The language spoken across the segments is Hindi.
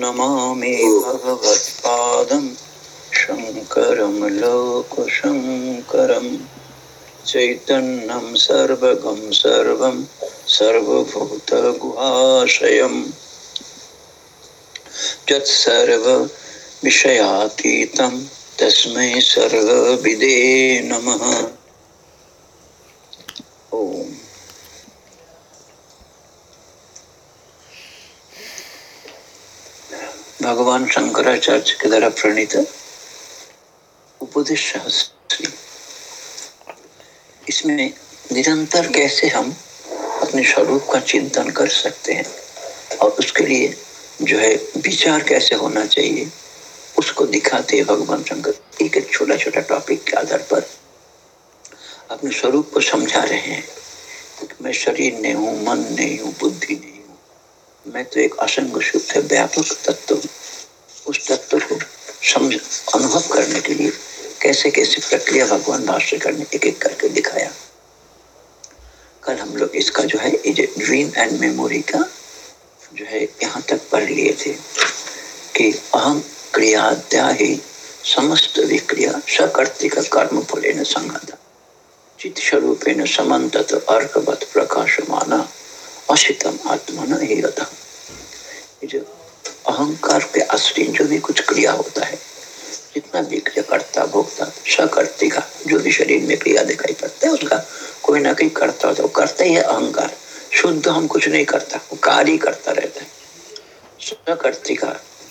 नमामि भगवत्पादं शङ्करं लोकशङ्करं चैतन्यं सर्वगं सर्वं सर्वभूतगुहाशयम् तत्सर्वविषयातीतं तस्मै सर्वविदे नमः ओम भगवान शंकराचार्य के द्वारा प्रणीत उपदेश इसमें निरंतर कैसे हम अपने स्वरूप का चिंतन कर सकते हैं और उसके लिए जो है विचार कैसे होना चाहिए, उसको दिखाते हैं भगवान शंकर। एक एक छोटा छोटा टॉपिक के आधार पर अपने स्वरूप को समझा रहे हैं। मैं शरीर नहीं हूँ, मन नहीं हूँ, बुद्धि नहीं मैं तो एक असंग शुद्ध व्यापक तत्व, उस तत्व को समझ, अनुभव करने के लिए कैसे कैसे प्रक्रिया भगवान भाष्य करने एक एक करके दिखाया। कल हम लोग इसका जो है ड्रीम एंड मेमोरी का जो है, यहाँ तक पढ़ लिए थे कि अहम क्रियाद्या समस्त विक्रिया, सकर्तिक कर्म फले न संगता चित स्वरूपेण समन्तत अर्कवत प्रकाशमाना। अशितम आत्मन ही जो अहंकार के आश्रय जो भी कुछ क्रिया होता है, जितना भी क्रिया करता, भोगता सकर्ती का, जो भी शरीर में क्रिया दिखाई पड़ता है, उसका कोई ना कोई करता होता वो करता ही है अहंकार। शुद्ध हम कुछ नहीं करता, वो कार्य करता रहता है। सकर्ती का,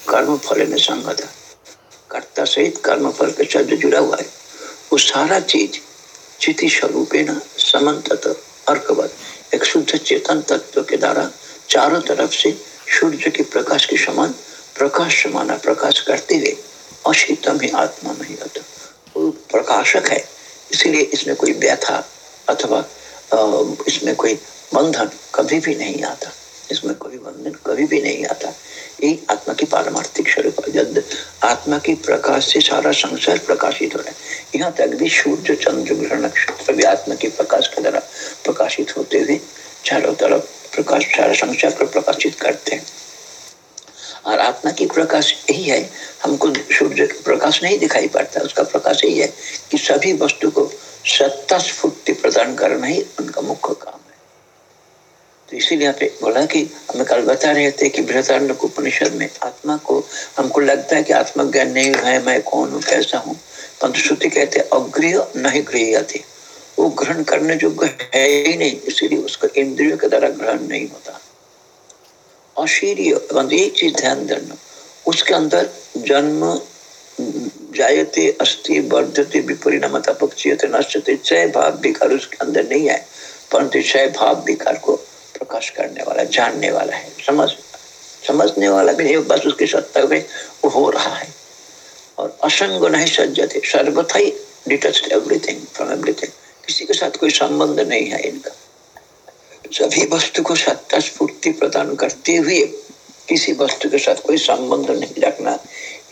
कर्म फल में संगत है। कर्ता सहित कर्म फल के शब्द जुड़ा हुआ है। वो सारा चीज़ चिति स्वरूपेण समन्तत अर्कवत। एक शुद्ध चेतन तत्व के द्वारा चारों तरफ़ से सूर्य के प्रकाश के समान प्रकाश समाना प्रकाश करते हुए अशीतम ही आत्मा नहीं होता वो प्रकाशक है। इसीलिए इसमें कोई व्यथा अथवा इसमें कोई बंधन कभी भी नहीं आता। इसमें कोई बंधन कभी भी नहीं आता। यही आत्मा की पारमार्थिक स्वरूप आत्मा की प्रकाश से सारा संसार प्रकाशित हो रहा है। यहाँ तक भी सूर्य, चंद्र, ग्रह, नक्षत्र भी आत्मा के प्रकाश के द्वारा प्रकाशित होते हुए चारों तरफ़ प्रकाश, सारा संसार को प्रकाशित करते हैं। और आत्मा की प्रकाश यही है, हमको सूर्य का प्रकाश नहीं दिखाई पड़ता, उसका प्रकाश यही है कि सभी वस्तु को सत्ता स्फूर्ति प्रदान करना ही उनका मुख्य काम तो इसीलिए पे बोला कि हमें कल बता रहे थे कि बृहदारण्य उपनिषद में आत्मा को, हमको लगता है कि आत्मा ज्ञान नहीं है, मैं कौन हूँ, कैसा हूँ? परंतु श्रुति कहते अग्रिय नहीं गृह थे वो ग्रहण करने योग्य है ही नहीं, इसीलिए उसको इंद्रियों के द्वारा ग्रहण नहीं होता। अशीरीय एक चीज़ ध्यान देना, उसके अंदर जन्म, जायते अस्थि वर्धते विपरिणाम अपक्षीयते नश्यते चय भाव, विकार उसके अंदर नहीं है परंतु चय भाव, विकार को प्रकाश करने वाला जानने वाला है, समझ, समझने वाला भी नहीं, बस उसकी सत्ता में वो हो रहा है। और असंग नहीं सज्जते सर्वथा ही डिटच्ड एवरीथिंग फ्रॉम एवरीथिंग किसी के साथ कोई संबंध नहीं है इनका। सभी वस्तु को सत्ता स्फूर्ति प्रदान करते हुए किसी वस्तु के साथ कोई संबंध नहीं रखना।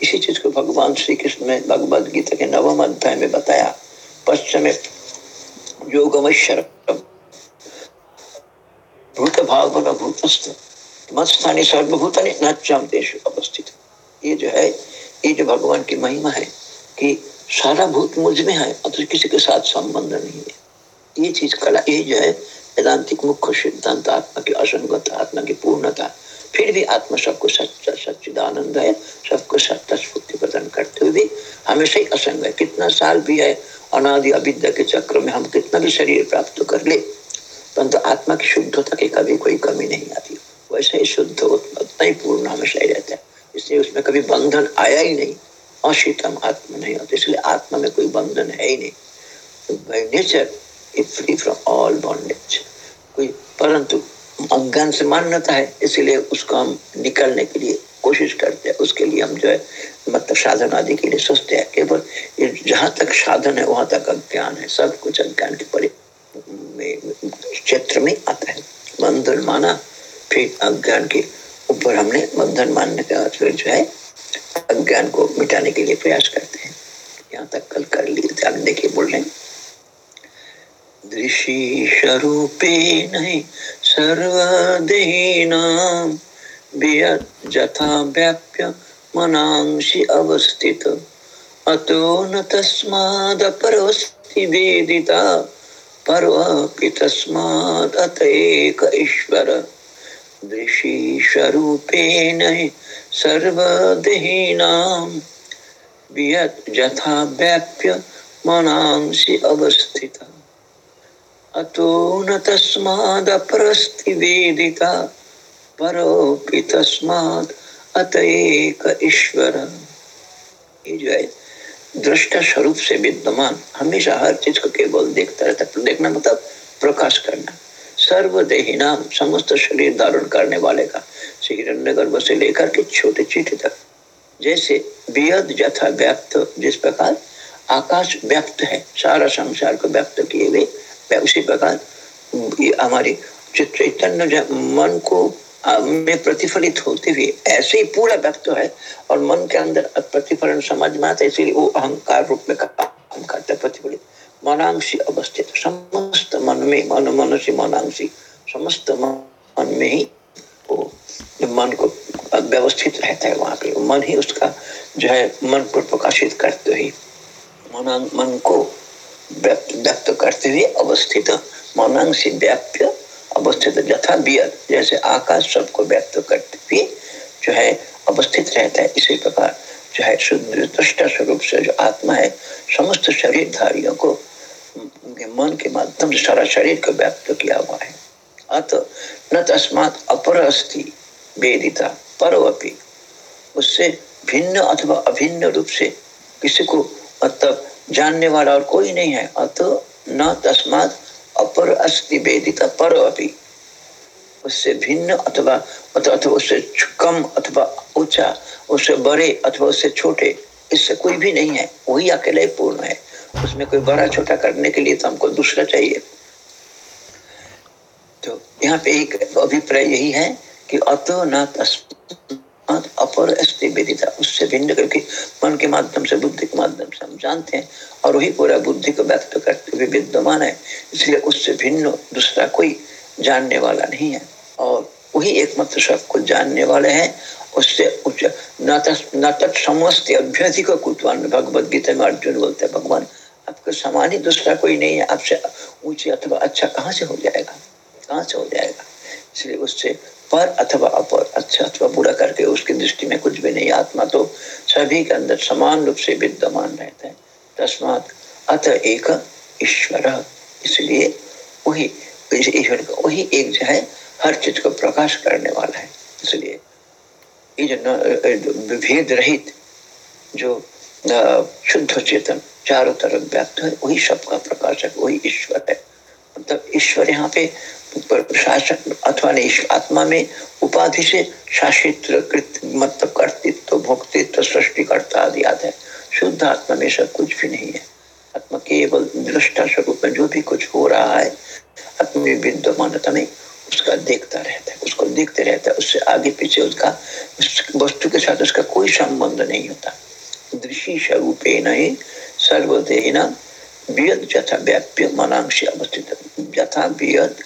इसी चीज़ को भगवान श्री कृष्ण ने भगवद गीता के नवम अध्याय में बताया। पश्चिम योगमैश्वर भूत भाव भूतस्थ। मत्स्थानी सर्वभूतानी नच्चाम देश अवस्थित। ये जो है, ये जो भगवान की महिमा है कि सारा भूत मुझमें है और किसी के साथ संबंध नहीं है। ये चीज़ कला, ये जो है, वेदांतिक मुख्य सिद्धांत, आत्मा की असंगता आत्मा की पूर्णता, फिर भी आत्मा सबको सच्चा, सच्चिदानंद है, सबको सत्ता, स्फूर्ति प्रदान करते हुए भी हमेशा ही असंग है। कितना साल भी है, अनादि अविद्या के चक्र में हम कितना भी शरीर प्राप्त कर ले परंतु आत्मा की शुद्धता की कभी कोई कमी नहीं आती। वैसे ही शुद्ध उतना ही पूर्ण हमेशा ही रहता है। इसलिए उसमें कभी बंधन आया ही नहीं। अशीतम आत्मा नहीं होता। इसलिए आत्मा में कोई बंधन है ही नहीं। By nature is free from all bondage कोई परंतु अज्ञान से मान्यता है। इसीलिए उसको हम निकलने के लिए कोशिश करते हैं। उसके लिए हम जो है मतलब साधन आदि के लिए सोचते हैं। केवल जहाँ तक साधन है, वहाँ तक अज्ञान है। सब कुछ अज्ञान के परि। क्षेत्र में आता है। बंधन माना, फिर अज्ञान के ऊपर हमने बंधन मानने का फिर जो है, अज्ञान को मिटाने के लिए प्रयास करते हैं। यहाँ तक कल कर लिए, ध्यान देखिए बोल रहे दृशी स्वरूपे नहीं व्याप्य मनांसि अवस्थित। अतो न तस्मादपरोऽस्ति वेदिता। परोऽपि तस्मात् अत एक ईश्वर दृशीश्वरूपेण सर्वदेहीनां यथा व्याप्य मनांसि अवस्थिता अतो न तस्मादपरस्ति वेदिता परोपि तस्मात् अतएक ईश्वर ये जो है दृष्टा स्वरूप से विद्यमान। हमेशा हर चीज़ को केवल देखता रहता है। देखना मतलब प्रकाश करना। सर्वदेही नाम समस्त शरीर धारण करने वाले का। हिरण्य गर्भ से लेकर के छोटे चीटे तक। जैसे बेहद जथा व्याप्त जिस प्रकार आकाश व्यक्त है, सारा संसार को व्यक्त किए हुए उसी प्रकार हमारी चैतन्य मन को में प्रतिफलित होते हुए, ऐसे ही पूरा व्यक्त है और मन के अंदर प्रतिफलन समझ में आता इसलिए वो अहंकार रूप में करता है प्रतिफलित। मनांशी अवस्थित, समस्त मन में, मन मनसी मनांशी समस्त मन में ही वो मन को व्यवस्थित रहता है वहाँ पे। मन ही उसका जो है, मन को प्रकाशित करते ही मन मन को व्यक्त करते हुए अवस्थित। मनांशी व्याप्य अवस्थित यथा बियत जैसे आकाश सबको व्यक्त करते हुए जो है अवस्थित रहता है, इसी प्रकार जो है दृष्टा स्वरूप से जो आत्मा है, समस्त शरीरधारियों को मन के माध्यम से सारा शरीर को व्यक्त किया हुआ है। अत न तस्मात अपर अस्थि वेदिता परवपी उससे भिन्न अथवा अभिन्न रूप से किसी को मतलब जानने वाला और कोई नहीं है। अत न तस्मात अपर अस्थि वेदिता पर अभी। उससे भिन्न अथवा अथवा उससे कम अथवा ऊँचा, उससे बड़े अथवा उससे छोटे, इससे कोई भी नहीं है। वही अकेले पूर्ण है। उसमें कोई बड़ा छोटा करने के लिए तो हमको दूसरा चाहिए। तो यहाँ पे एक अभिप्राय यही है कि अतो न अपर वेदिता उससे भिन्न करके मन के माध्यम से, बुद्धि के माध्यम से हम जानते हैं और वही पूरा बुद्धि को व्यक्त करते हुए विद्यमान है। इसलिए उससे भिन्न दूसरा कोई जानने वाला नहीं है। और वही एकमात्र सबको जानने वाले हैं। उससे न तत्समस्त अभ्यधिक कुतवान भगवद गीता में अर्जुन बोलते हैं, भगवान, आपका समान ही दूसरा कोई नहीं है। आपसे ऊँचे अथवा अच्छा कहाँ से हो जाएगा? कहाँ से हो जाएगा? इसलिए उससे पर अथवा अपर अच्छा अथवा बुरा करके उसकी दृष्टि में कुछ भी नहीं, आत्मा तो सभी के अंदर समान रूप से विद्यमान रहता है। तस्मात अत एक ईश्वर, इसलिए वही ईश्वर का, वही एक जो है, हर चीज़ को प्रकाश करने वाला है। इसलिए ये जो भेद रहित, जो शुद्ध चेतन चारों तरफ़ व्याप्त है, वही सबका प्रकाशक, वही ईश्वर है। मतलब ईश्वर यहाँ पे शासन अथवा आत्मा में उपाधि से शासित मतलब कर्तृत्व, भोक्तित्व, सृष्टिकर्ता आदि आता है। शुद्ध आत्मा में सब कुछ भी नहीं है। आत्मा केवल दृष्टा स्वरूप में जो भी कुछ हो रहा है अपनी विद्यमानता में उसका देखता रहता है, उसको देखते रहता है, उससे आगे पीछे उसका वस्तु के साथ उसका कोई संबंध नहीं होता। दृश्य स्वरूप नहीं बियद जथा व्याप्य मनांश अवस्थित यथा बियद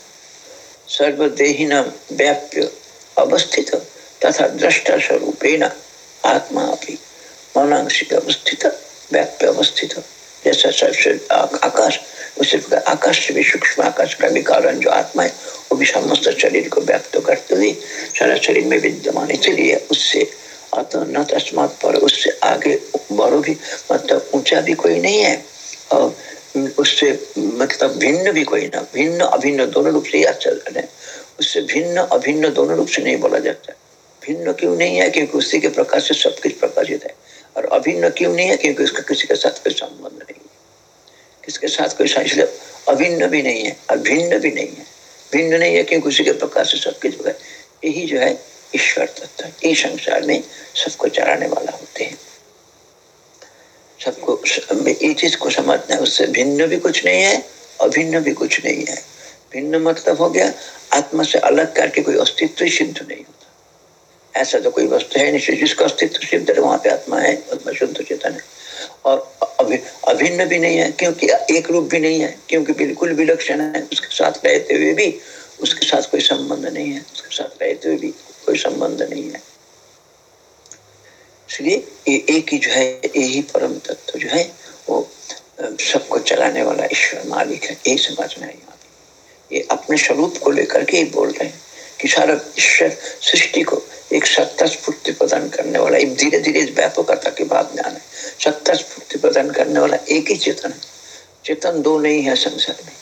सर्वदेहिना व्याप्य अवस्थित तथा दृष्टा स्वरूपेण आत्मा भी मनांश अवस्थित व्याप्य अवस्थित जैसा सबसे आकाश उसी प्रकार आकाश से भी सूक्ष्म आकाश का भी कारण जो आत्मा है वो भी समस्त शरीर को व्यक्त करते हुए सारा शरीर में विद्यमान इसलिए उससे अतः न तस्मात पर उससे आगे बड़ो भी मतलब ऊँचा भी कोई नहीं है और उससे मतलब भिन्न भी कोई ना, भिन्न अभिन्न दोनों रूप से ही अच्छा है। उससे भिन्न अभिन्न दोनों रूप से नहीं बोला जाता। भिन्न क्यों नहीं है? क्योंकि उसी के प्रकाश से सब कुछ प्रकाशित है। और अभिन्न क्यों नहीं है? क्योंकि उसका किसी के साथ कोई संबंध नहीं है। किसके साथ कोई इसलिए अभिन्न भी नहीं है और भिन्न भी नहीं है। भिन्न नहीं है क्योंकि उसी के प्रकाश से सब कुछ यही जो है ईश्वर तत्व। इस संसार में सबको चलाने वाला होते हैं। सबको ये चीज़ को समझना है, उससे भिन्न भी कुछ नहीं है अभिन्न भी कुछ नहीं है। भिन्न मतलब हो गया, आत्मा से अलग करके कोई अस्तित्व सिद्ध नहीं होता। ऐसा तो कोई वस्तु है नहीं, जिसका अस्तित्व सिद्ध है, वहाँ पे आत्मा है, आत्मा शुद्ध चेतन है। और अभिन्न भी नहीं है, क्योंकि एक रूप भी नहीं है, क्योंकि बिल्कुल विलक्षण है, उसके साथ रहते हुए भी, उसके साथ कोई संबंध नहीं है, उसके साथ रहते हुए भी कोई संबंध नहीं है। इसलिए ये एक ही जो है यही परम तत्व जो है, वो सबको चलाने वाला ईश्वर मालिक है। यही समझना है ये अपने स्वरूप को लेकर के ही बोल रहे हैं कि सारा ईश्वर सृष्टि को एक सत्ता स्फूर्ति प्रदान करने वाला, एक धीरे धीरे व्यापकता के बाद ज्ञान है। सत्ता स्फूर्ति प्रदान करने वाला एक ही चेतन है। चेतन दो नहीं है संसार में।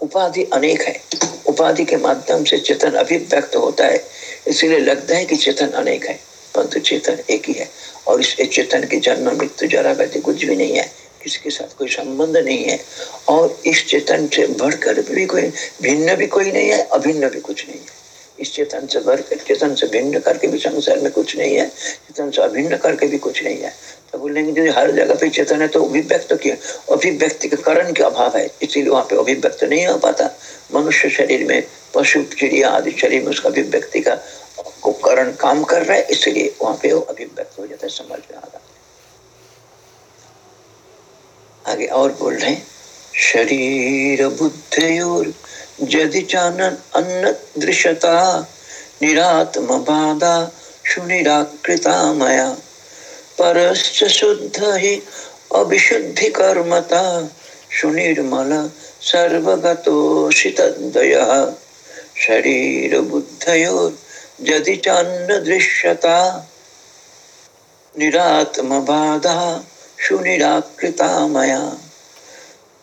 उपाधि अनेक है। उपाधि के माध्यम से चेतन अभिव्यक्त होता है। इसलिए लगता है कि चेतन अनेक है। परंतु चेतन एक ही है। और इस चेतन के जन्म मृत्यु जरा व्यक्ति कुछ भी नहीं है। किसी के साथ कोई संबंध नहीं है। और इस चेतन से बढ़कर भी कोई भिन्न भी कोई नहीं है, अभिन्न भी कुछ नहीं है। इस चेतन से बढ़कर, चेतन से भिन्न करके भी संसार में कुछ नहीं है। चेतन से अभिन्न करके भी कुछ नहीं है। तो बोलेंगे जो हर जगह पे चेतन है तो अभिव्यक्त क्यों? अभिव्यक्ति के कारण के अभाव है? इसीलिए वहाँ पे अभिव्यक्त नहीं हो पाता। मनुष्य शरीर में पशु, चिड़िया आदि शरीर में उसका अभिव्यक्ति का कारण काम कर रहा है, इसलिए वहाँ पे वो अभिव्यक्त हो जाता है, समझ में आता आगे और बोल रहे हैं, शरीर बुद्धयोर यदि चानन, अन्न, दृश्यता, निरात्म बाधा, सुनिराकृता मया परश्च शुद्ध ही अभिशुद्धि कर्मता, सुनिर्मल सर्वगतोषितदय शरीर बुद्धयोर यदि चान्न दृश्यता निरात्म बाधा सुनिराकृता मया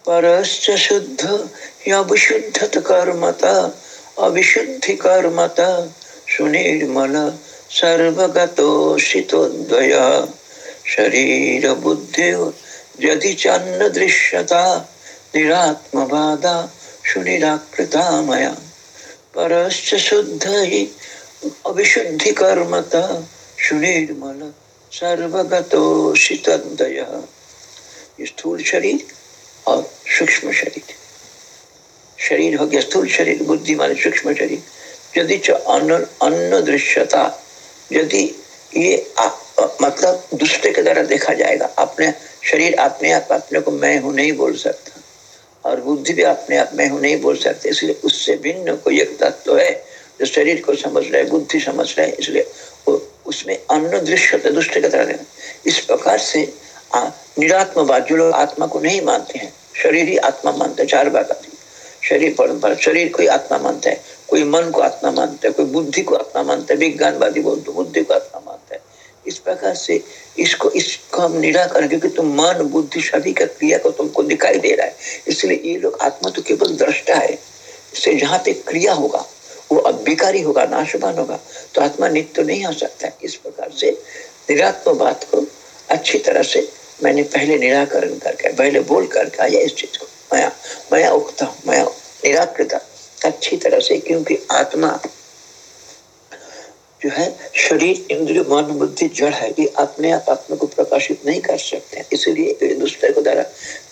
परश्च शुद्ध अविशुद्धत कर्मत अविशुद्धि कर्मत सुनिर्मल सर्वगतोषितोद्वय शरीर बुद्धि यदि चन्न दृश्यता निरात्मबाधा सुनिराकृता मया परश्च शुद्ध ही अविशुद्धि कर्मत सुनिर्मल सर्वगतोषितोद्वय स्थूल शरीर और सूक्ष्म शरीर। शरीर हो गया स्थूल शरीर बुद्धि मान सूक्ष्म शरीर। यदि अन्न अन्न दृश्यता, यदि ये मतलब दूसरे के द्वारा देखा जाएगा, अपने शरीर, अपने आप, अपने को मैं हूँ नहीं बोल सकता। और बुद्धि भी अपने आप मैं हूँ नहीं बोल सकते, इसलिए उससे भिन्न कोई एक तत्व है। जो शरीर को समझ रहे बुद्धि समझ रहा इसलिए उसमें अन्न दृश्य दुष्ट के तरह इस प्रकार से निरात्मवाद जो लोग आत्मा को नहीं मानते हैं। शरीर ही आत्मा मानते हैं, चार बात आती शरीर परंपरा, शरीर को ही आत्मा मानता है। कोई मन को आत्मा मानता है, कोई बुद्धि को आत्मा मानता है, विज्ञानवादी बोल तो बुद्धि को आत्मा मानता है। इस प्रकार से इसको इसको हम निराकरण क्योंकि तुम मन, बुद्धि, सभी का क्रिया को तुमको दिखाई दे रहा है। इसलिए ये लोग आत्मा तो केवल दृष्टा है। इससे जहाँ पे क्रिया होगा वो अभिकारी होगा, नाशवान होगा तो आत्मा नित्य नहीं आ सकता। इस प्रकार से निरात्म बात को अच्छी तरह से मैंने पहले निराकरण करके, पहले बोल करके आया इस चीज़ को। मैं मैं उगता हूँ मैं निराकृत, अच्छी तरह से क्योंकि आत्मा जो है, शरीर, इंद्रिय, मन, बुद्धि, जड़ है ये अपने आप आत्मा को प्रकाशित नहीं कर सकते। इसलिए दूसरे को द्वारा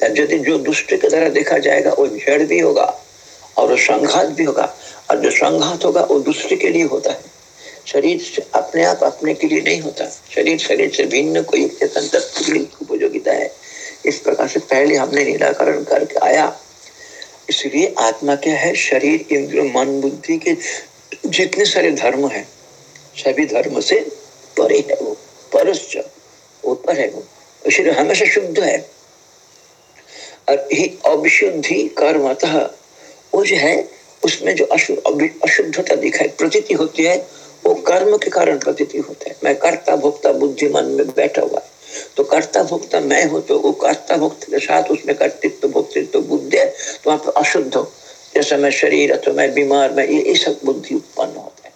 जो दूसरे के द्वारा देखा जाएगा, वो जड़ भी होगा और वो संघात भी होगा। और जो संघात होगा, वो दूसरे के लिए होता है। शरीर अपने आप अपने के लिए नहीं होता। शरीर शरीर से भिन्न कोई चेतन तत्व के लिए उपयोगिता है। इस प्रकार से पहले हमने निराकरण करके आया। इसलिए आत्मा क्या है? शरीर इंद्र मन, बुद्धि के जितने सारे धर्म है, सभी धर्म से परे है वो परश्च ऊपर है वो। शरीर हमेशा शुद्ध है। और ही अविशुद्धि कर्मतः वो जो है उसमें जो अशुद्धता दिखाई प्रतीति होती है वो कर्म के कारण प्रतीति होता है। मैं कर्ता भोक्ता बुद्धिमान में बैठा हुआ है। तो कर्ता भोक्ता मैं हूँ तो वो कर्ता भोक्त के साथ उसमें कर्तृत्व भोक्तृत्व बुद्धि है तो वहाँ पर अशुद्ध हो। जैसे मैं शरीर अथवा मैं बीमार मैं ये, ये सब बुद्धि उत्पन्न होता है।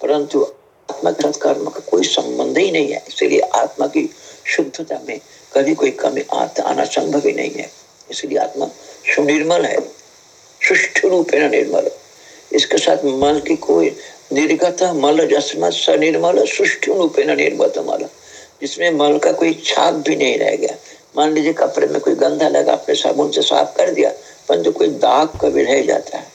परंतु आत्मा के साथ कर्म का कोई संबंध ही नहीं है। इसलिए आत्मा की शुद्धता में कभी कोई कमी आना संभव ही नहीं है। इसलिए आत्मा सुनिर्मल है। सुष्ठु रूपेण निर्मल। इसके साथ मल की कोई निर्गत मल जस्मत सनिर्मल, सुष्ठु रूपेण निर्गत मल जिसमें मल का कोई छाप भी नहीं रह गया। मान लीजिए कपड़े में कोई गंदा लगा आपने साबुन से साफ़ कर दिया, परंतु कोई दाग कभी रह जाता है।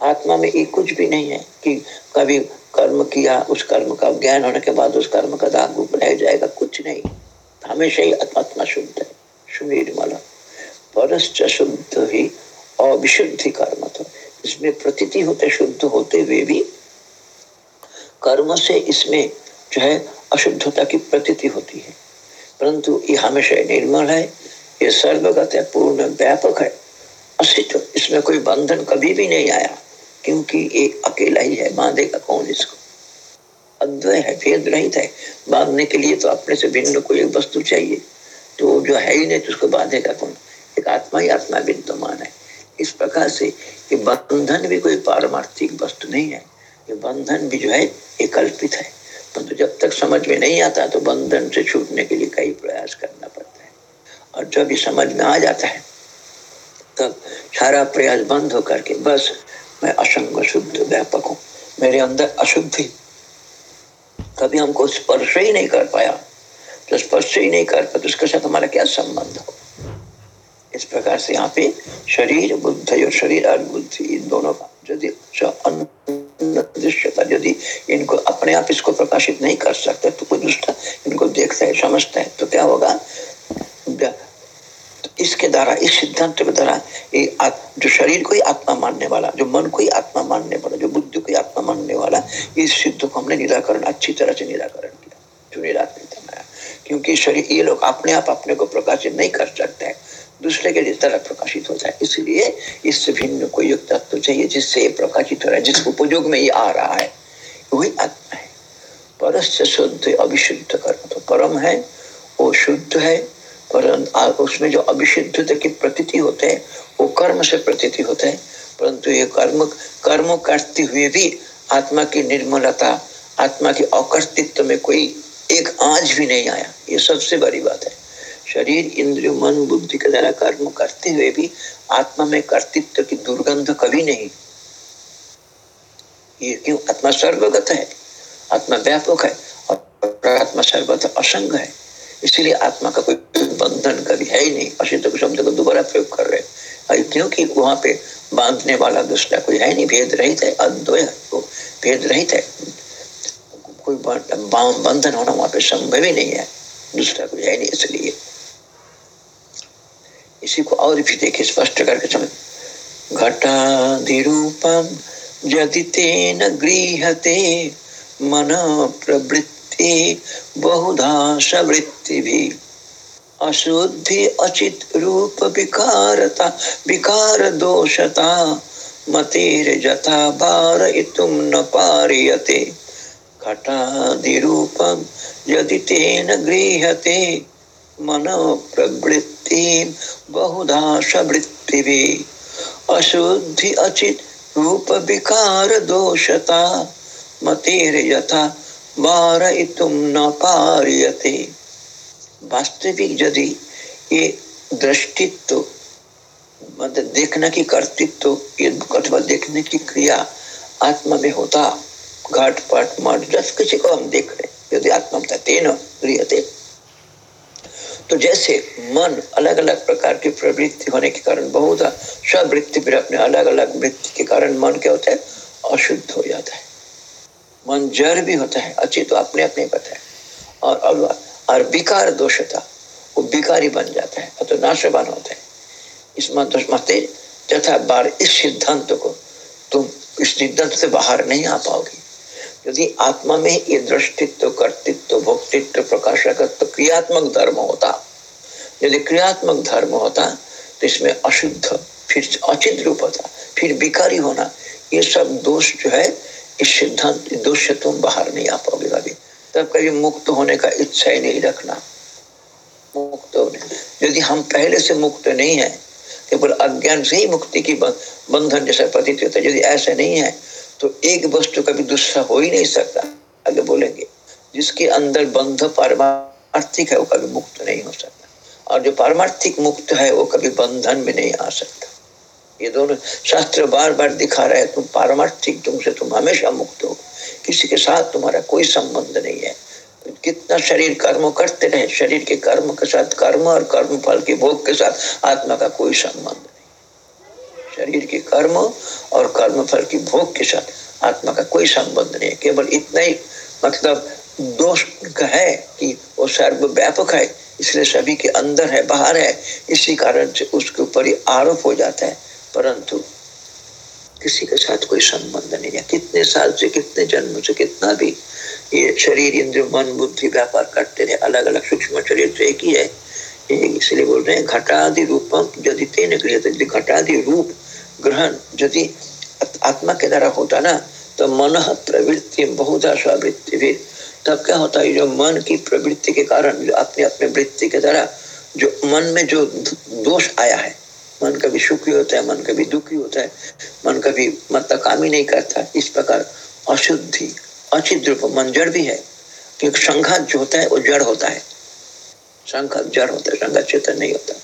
आत्मा में ये कुछ भी नहीं है कि कभी कर्म किया, उस कर्म का ज्ञान होने के बाद उस कर्म का दाग रूप रह जाएगा, कुछ नहीं। हमेशा ही आत्मा शुद्ध है, सुनिर्मल। परश्च शुद्ध ही अविशुद्धि कर्म तो इसमें प्रतीति होते, शुद्ध होते हुए भी कर्म से इसमें जो है अशुद्धता की प्रतीति होती है। परंतु ये हमेशा निर्मल है, ये सर्वगत है, पूर्ण, व्यापक है। अस्तित्व इसमें कोई बंधन कभी भी नहीं आया, क्योंकि ये अकेला ही है, बांधेगा कौन इसको? अद्वय है, भेद रहित है। बांधने के लिए तो अपने से भिन्न कोई एक वस्तु चाहिए। तो जो है ही नहीं तो उसको बांधेगा कौन? एक आत्मा ही आत्मा विद्यमान है। इस प्रकार से ये बंधन भी कोई पारमार्थिक वस्तु नहीं है ये बंधन भी जो है ये कल्पित है। परंतु तो जब तक समझ में नहीं आता तो बंधन से छूटने के लिए कई प्रयास करना पड़ता है। और जब ये समझ में आ जाता है, तब सारा प्रयास बंद होकर के बस मैं असंग शुद्ध व्यापक हूँ। मेरे अंदर अशुद्धि कभी हमको स्पर्श ही नहीं कर पाया। तो स्पर्श ही नहीं कर पाया तो उसके साथ हमारा क्या संबंध हो? इस प्रकार से यहाँ पे शरीर, बुद्ध और शरीर और बुद्धि, इन दोनों का यदि दृश्यता यदि इनको अपने आप इसको प्रकाशित नहीं कर सकते तो कोई दूसरा इनको देखता है, समझता है तो क्या होगा? तो इसके द्वारा, इस सिद्धांत के द्वारा जो शरीर को ही आत्मा मानने वाला, जो मन को ही आत्मा मानने वाला, जो बुद्धि को ही आत्मा मानने वाला इस सिद्ध को हमने निराकरण, अच्छी तरह से निराकरण किया, जो निराकृत क्योंकि शरीर, ये लोग अपने आप अपने को प्रकाशित नहीं कर सकते हैं। दूसरे के लिए तरह प्रकाशित होता है इसलिए इससे भिन्न कोई एक तत्व चाहिए जिससे प्रकाशित हो रहा है जिस उपयोग में ये आ रहा है। वही आत्मा है। परस्य शुद्ध अभिशुद्ध कर्म तो परम है, वो शुद्ध है परंतु उसमें जो अभिशुद्धता की प्रतीति होते हैं, वो कर्म से प्रतीति होते हैं। परंतु ये कर्म कर्म करते हुए भी आत्मा की निर्मलता, आत्मा की अकर्तित्व में कोई एक आज भी नहीं आया। ये सबसे बड़ी बात है। शरीर, इंद्रिय, मन, बुद्धि के द्वारा कर्म करते हुए भी आत्मा में कर्तृत्व की दुर्गंध कभी नहीं। ये क्यों? आत्मा सर्वगत है, आत्मा व्यापक है और आत्मा सर्वत असंग है। इसीलिए आत्मा का कोई बंधन कभी है ही नहीं। असित शब्द को दोबारा प्रयोग कर रहे हैं। क्योंकि वहाँ पे बांधने वाला दूसरा कोई है नहीं, भेद रहित है, अद्वय भेद रहित है। कोई बंधन होना वहाँ पे संभव ही नहीं है। दूसरा कोई है नहीं इसलिए। इसी को और भी देखे, स्पष्ट करके समझ। घटाधिरूपम यदि तेन गृहते मन प्रवृत्ति बहुधा सवृत्ति भी। अशुद्धि अचित रूप विकारता, विकार दोषता, मतेर जथा बार इतुम न पारियते। घटाधिरूपम यदि तेन गृहते मन प्रवृत्ति बहुधा सवृत्ति अशुद्धि अचित रूप विकार दोषता। मतेर यथा वारयितुम न पार्यते। वास्तविक यदि ये दृष्टित्व मतलब देखने की कर्तृत्व, ये अथवा देखने की क्रिया आत्मा में होता, घाट पाट मठ जस किसी को हम देख रहे यदि आत्मा तेन क्रियते तो जैसे मन अलग अलग प्रकार की प्रवृत्ति होने के कारण बहुत स्वृत्ति फिर अपने अलग अलग वृत्ति के कारण मन क्या होता है? अशुद्ध हो जाता है। मन जड़ भी होता है अच्छी तो अपने अपने पता है। और और विकार दोषता, वो विकारी बन जाता है तो नाशवान होता है। इस मत तथा बार इस सिद्धांत को तुम इस सिद्धांत से बाहर नहीं आ पाओगे। यदि आत्मा में ये दृष्टित्व, कर्तित्व, भोक्तित्व, प्रकाशकत्व, क्रियात्मक धर्म होता, यदि क्रियात्मक धर्म होता तो इसमें अशुद्ध, फिर अचित रूप होता, फिर विकारी होना, ये सब दोष जो है, इस सिद्धांत दोष से तुम बाहर नहीं आ पाओगे कभी। तब कभी मुक्त होने का इच्छा ही नहीं रखना। मुक्त होने। यदि हम पहले से मुक्त नहीं है, केवल अज्ञान से ही मुक्ति की बंधन जैसा प्रतीत होता है, यदि ऐसे नहीं है तो एक वस्तु कभी दूसरा हो ही नहीं सकता। आगे बोलेंगे, जिसके अंदर बंध पारमार्थिक है, वो कभी मुक्त नहीं हो सकता। और जो पारमार्थिक मुक्त है, वो कभी बंधन में नहीं आ सकता। ये दोनों शास्त्र बार बार दिखा रहे हैं, तुम पारमार्थिक तुमसे तुम हमेशा मुक्त हो। किसी के साथ तुम्हारा कोई संबंध नहीं है। कितना शरीर कर्म करते रहे, शरीर के कर्म के साथ, कर्म और कर्म फल के भोग के साथ आत्मा का कोई संबंध शरीर के कर्म और कर्म फल की भोग के साथ आत्मा का कोई संबंध नहीं है। केवल इतना ही मतलब दोष है कि वो सर्व व्यापक है, इसलिए सभी के अंदर है, बाहर है। इसी कारण से उसके ऊपर ही आरोप हो जाता है। परंतु किसी के साथ कोई संबंध नहीं है। कितने साल से, कितने जन्म से, कितना भी ये शरीर इंद्र मन, बुद्धि, व्यापार करते रहे अलग अलग सूक्ष्म शरीर तो एक ही है। इसलिए बोल रहे हैं, घटादि रूपम, यदि तेन गृह घटादि रूप ग्रहण। यदि आत्मा के द्वारा होता ना तो मन प्रवृत्ति बहुधा स्वृत्ति भी। तब क्या होता है, जो मन की प्रवृत्ति के कारण, जो अपने अपने वृत्ति के द्वारा, जो मन में जो दोष आया है, मन कभी सुखी होता है, मन कभी दुखी होता है, मन कभी मतलब काम ही नहीं करता, इस प्रकार अशुद्धि, अचित रूप मन जड़ भी है। क्योंकि संघात जो होता है, वो जड़ होता है। संघात जड़ होता है संघात चेतन नहीं होता।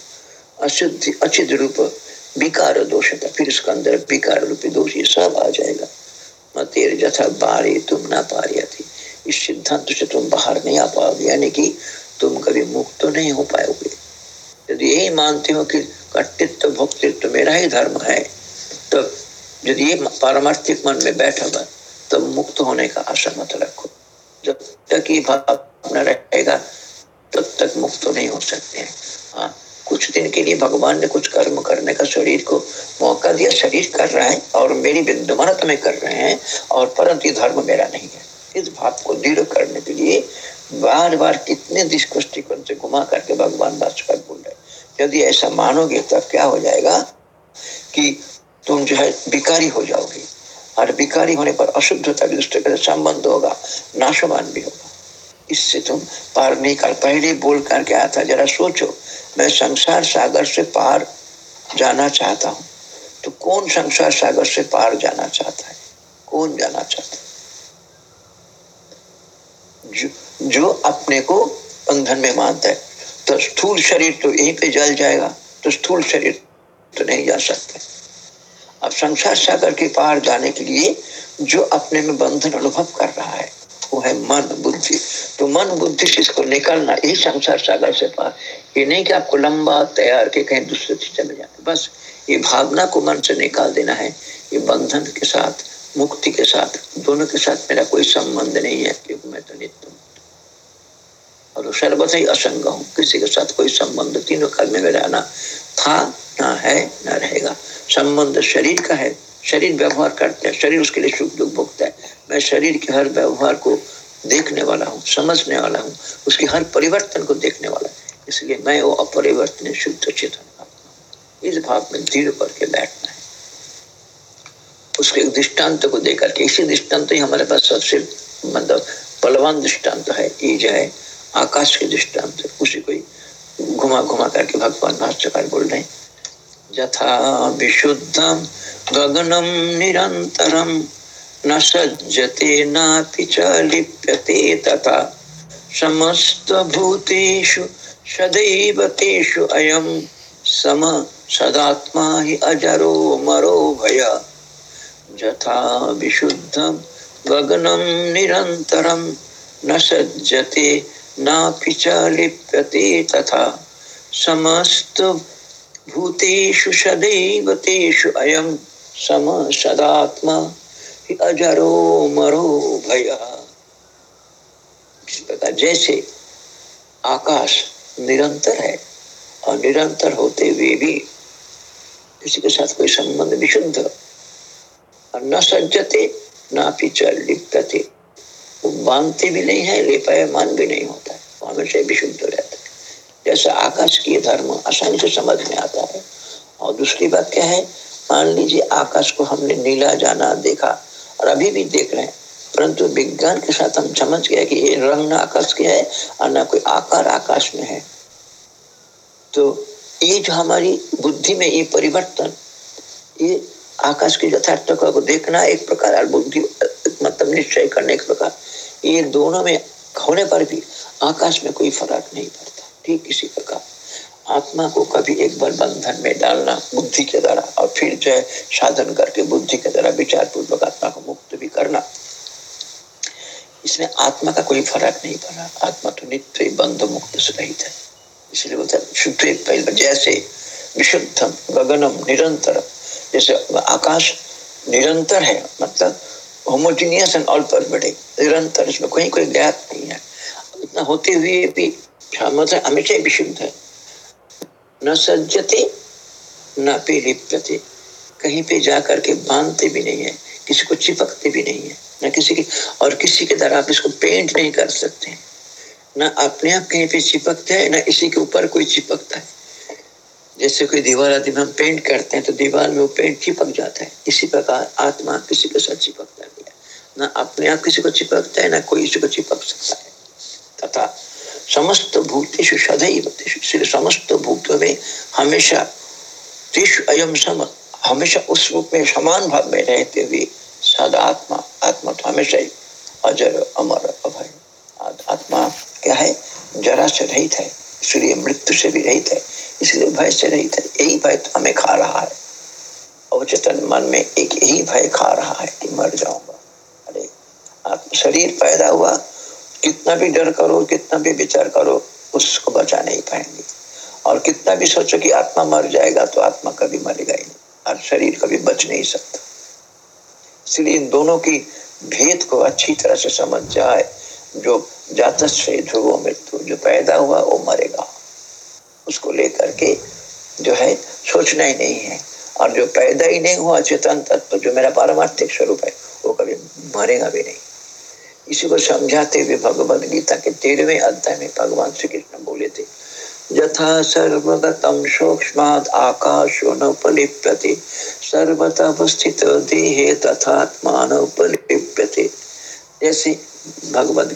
अशुद्धि, अचित रूप विकार दोष है, फिर उसके अंदर विकार रूपी दोष ये सब आ जाएगा। मतेर जथा बारे तुम ना पा रही थी। इस सिद्धांत से तुम बाहर नहीं आ पाओगे, यानी कि तुम कभी मुक्त तो नहीं हो पाओगे। यदि यही मानते हो कि कर्तृत्व भोक्तृत्व मेरा ही धर्म है तो यदि ये पारमार्थिक मन में बैठा हुआ तो मुक्त होने का आशा मत रखो। जब तक ये भावना रहेगा, तब तक मुक्त तो नहीं हो सकते। हैं हाँ कुछ दिन के लिए भगवान ने कुछ कर्म करने का शरीर को मौका दिया, शरीर कर रहा है और मेरी विद्यमानता में कर रहे हैं और परंतु धर्म मेरा नहीं है। इस भाव को दृढ़ करने के लिए बार बार कितने दृष्टिकोण से घुमा करके भगवान भास्कर बोल रहे यदि ऐसा मानोगे तब क्या हो जाएगा कि तुम जो है बिकारी हो जाओगे और बिकारी होने पर अशुद्धता भी दूसरे का संबंध होगा, नाशवान भी होगा। इससे तुम पार नहीं कर, पहले बोल करके आया था जरा सोचो मैं संसार सागर से पार जाना चाहता हूँ। तो कौन संसार सागर से पार जाना चाहता है? कौन जाना चाहता है? जो, जो अपने को बंधन में मानता है। तो स्थूल शरीर तो यहीं पे जल जाएगा तो स्थूल शरीर तो नहीं जा सकते। अब संसार सागर के पार जाने के लिए जो अपने में बंधन अनुभव कर रहा है वो है मन बुद्धि। तो मन बुद्धि से इसको निकालना यही संसार सागर से पार। ये नहीं कि आपको लंबा, तैयार के कहीं दूसरे में जाए बस ये भावना को मन से निकाल देना है। ये बंधन के साथ, मुक्ति के साथ, दोनों के साथ मेरा कोई संबंध नहीं है क्योंकि मैं तो नित्य और सर्वथा ही असंग हूँ। किसी के साथ कोई संबंध, तीनों काल में मेरा ना था, ना है, ना रहेगा। संबंध शरीर का है शरीर व्यवहार करते हैं, शरीर उसके लिए सुख दुख भोगता है। मैं शरीर के हर व्यवहार को देखने वाला हूँ, समझने वाला हूँ, उसके हर परिवर्तन को देखने वाला इसलिए मैं वो अपरिवर्तन शुद्ध, चेतन इस भाव में दृढ़ करके बैठना है। उसके दृष्टांत को देकर के, इसी दृष्टांत ही हमारे पास सबसे मतलब बलवान दृष्टांत है, ये जो है, आकाश के दृष्टांत। उसी को घुमा घुमा करके भगवान भाष्यकार बोल रहे हैं, यथा विशुद्धम गगनम निरंतरम न सज्जते नापि च लिप्यते तथा। समस्त भूतेषु तेषु अयम सम सदात्मा ही अजरो मरो भया। यथा विशुद्धं गगनं निरन्तरं न सज्जते नापि च लिप्यते तथा। समस्त भूतेषु सदैव तेषु अयं सम सदात्मा अजरो मरो भय। इस प्रकार जैसे आकाश निरंतर है और निरंतर होते हुए भी किसी के साथ कोई संबंध विशुद्ध और न सज्जते, ना पिचल लिप्तते वो बांधते भी नहीं है ले पाए मन भी नहीं होता है। हमेशा विशुद्ध रहता है। जैसे आकाश की धर्म आसानी से समझ में आता है। और दूसरी बात क्या है? मान लीजिए आकाश को हमने नीला जाना देखा और अभी भी देख रहे हैं, परंतु विज्ञान के साथ हम समझ गए कि ये रंग ना आकाश के है और ना कोई आकार आकाश में है। तो ये जो हमारी बुद्धि में ये परिवर्तन, ये आकाश की यथार्थ को देखना एक प्रकार और बुद्धि मतलब निश्चय करने एक प्रकार, ये दोनों में होने पर भी आकाश में कोई फ़र्क नहीं पड़ता। ठीक इसी प्रकार। आत्मा को कभी एक बार बंधन में डालना बुद्धि के द्वारा और फिर जो है साधन करके बुद्धि के द्वारा विचार पूर्वक आत्मा को मुक्त भी करना। इसमें आत्मा का कोई फ़र्क नहीं पड़ा। आत्मा तो नित्य बंध मुक्त से रहित है। इसलिए बोलता शुद्ध जैसे विशुद्धम गगनम निरंतर जैसे आकाश निरंतर है मतलब होमोजीनियस एंड ऑल परमिटिंग निरंतर, इसमें कोई कोई गैप नहीं है। इतना होते हुए भी मतलब हमेशा विशुद्ध है। न सज्जते, न पे कहीं पे जा करके बांधते भी नहीं है, किसी को चिपकते भी नहीं है, न किसी के और किसी के तरह आप इसको पेंट नहीं कर सकते। न अपने आप कहीं पे चिपकते हैं, न इसी के ऊपर कोई चिपकता है। जैसे कोई दीवार आदि में हम पेंट करते हैं तो दीवार में वो पेंट चिपक जाता है। इसी प्रकार आत्मा किसी के साथ चिपकता है। न अपने आप किसी को चिपकता है, ना कोई इसी को चिपक सकता है। तथा समस्त भूतेषु सदैव इसलिए समस्त भूतों में हमेशा तेषु अयम सम, हमेशा उस रूप में समान भाव में रहते हुए सदा आत्मा आत्मा तो हमेशा ही अजर, अमर, अभय। आत्मा क्या है? जरा से रहित है, इसलिए मृत्यु से भी रहित है, इसलिए भय से रहित है, यही भय तो हमें खा रहा है। अवचेतन मन में एक यही भय खा रहा है कि मर जाऊँगा। अरे, आप शरीर पैदा हुआ कितना भी डर करो, कितना भी विचार करो, उसको बचा नहीं पाएँगे। और कितना भी सोचो कि आत्मा मर जाएगा तो आत्मा कभी मरेगा ही नहीं और शरीर कभी बच नहीं सकता। इसलिए इन दोनों की भेद को अच्छी तरह से समझ जाए। जो जात से ध्रुवो मृत्यु, जो पैदा हुआ, वो मरेगा। उसको लेकर के जो है, सोचना ही नहीं है। और जो पैदा ही नहीं हुआ, चेतन तत्व तो जो मेरा पारमार्थिक स्वरूप है, वो कभी मरेगा भी नहीं। इसी को समझाते हुए भगवद गीता के तेरहवें अध्याय में भगवान श्री कृष्ण बोले थे, यथा सर्वगतम देहे उपलिप्यते जैसे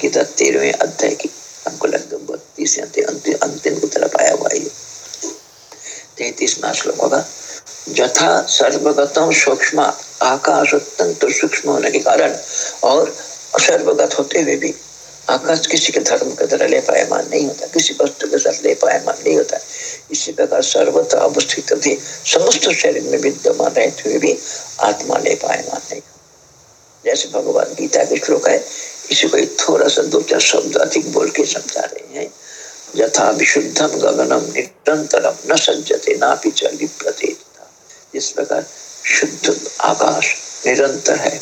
गीता तेरहवें अध्याय की हमको लगभग बत्तीस अंतिम की तरफ़ आया हुआ श्लोक होगा, यथा सर्वगतम सूक्ष्म आकाश अत्यंत सूक्ष्म होने के कारण और सर्वगत होते हुए भी आकाश किसी के धर्म के तरह ले पायमान नहीं होता, किसी वस्तु के साथ ले पायमान नहीं होता। इसी प्रकार सर्वथा अवस्थित थे समस्त शरीर में विद्यमान रहते हुए भी आत्मा ले पायमान नहीं। जैसे भगवान गीता के श्लोक है, इसी को थोड़ा सा दो चार शब्द अधिक बोल के समझा रहे हैं। यथा विशुद्धम गगनम निरंतरम न सज्जते ना लिप्यते इस प्रकार शुद्ध आकाश निरंतर है,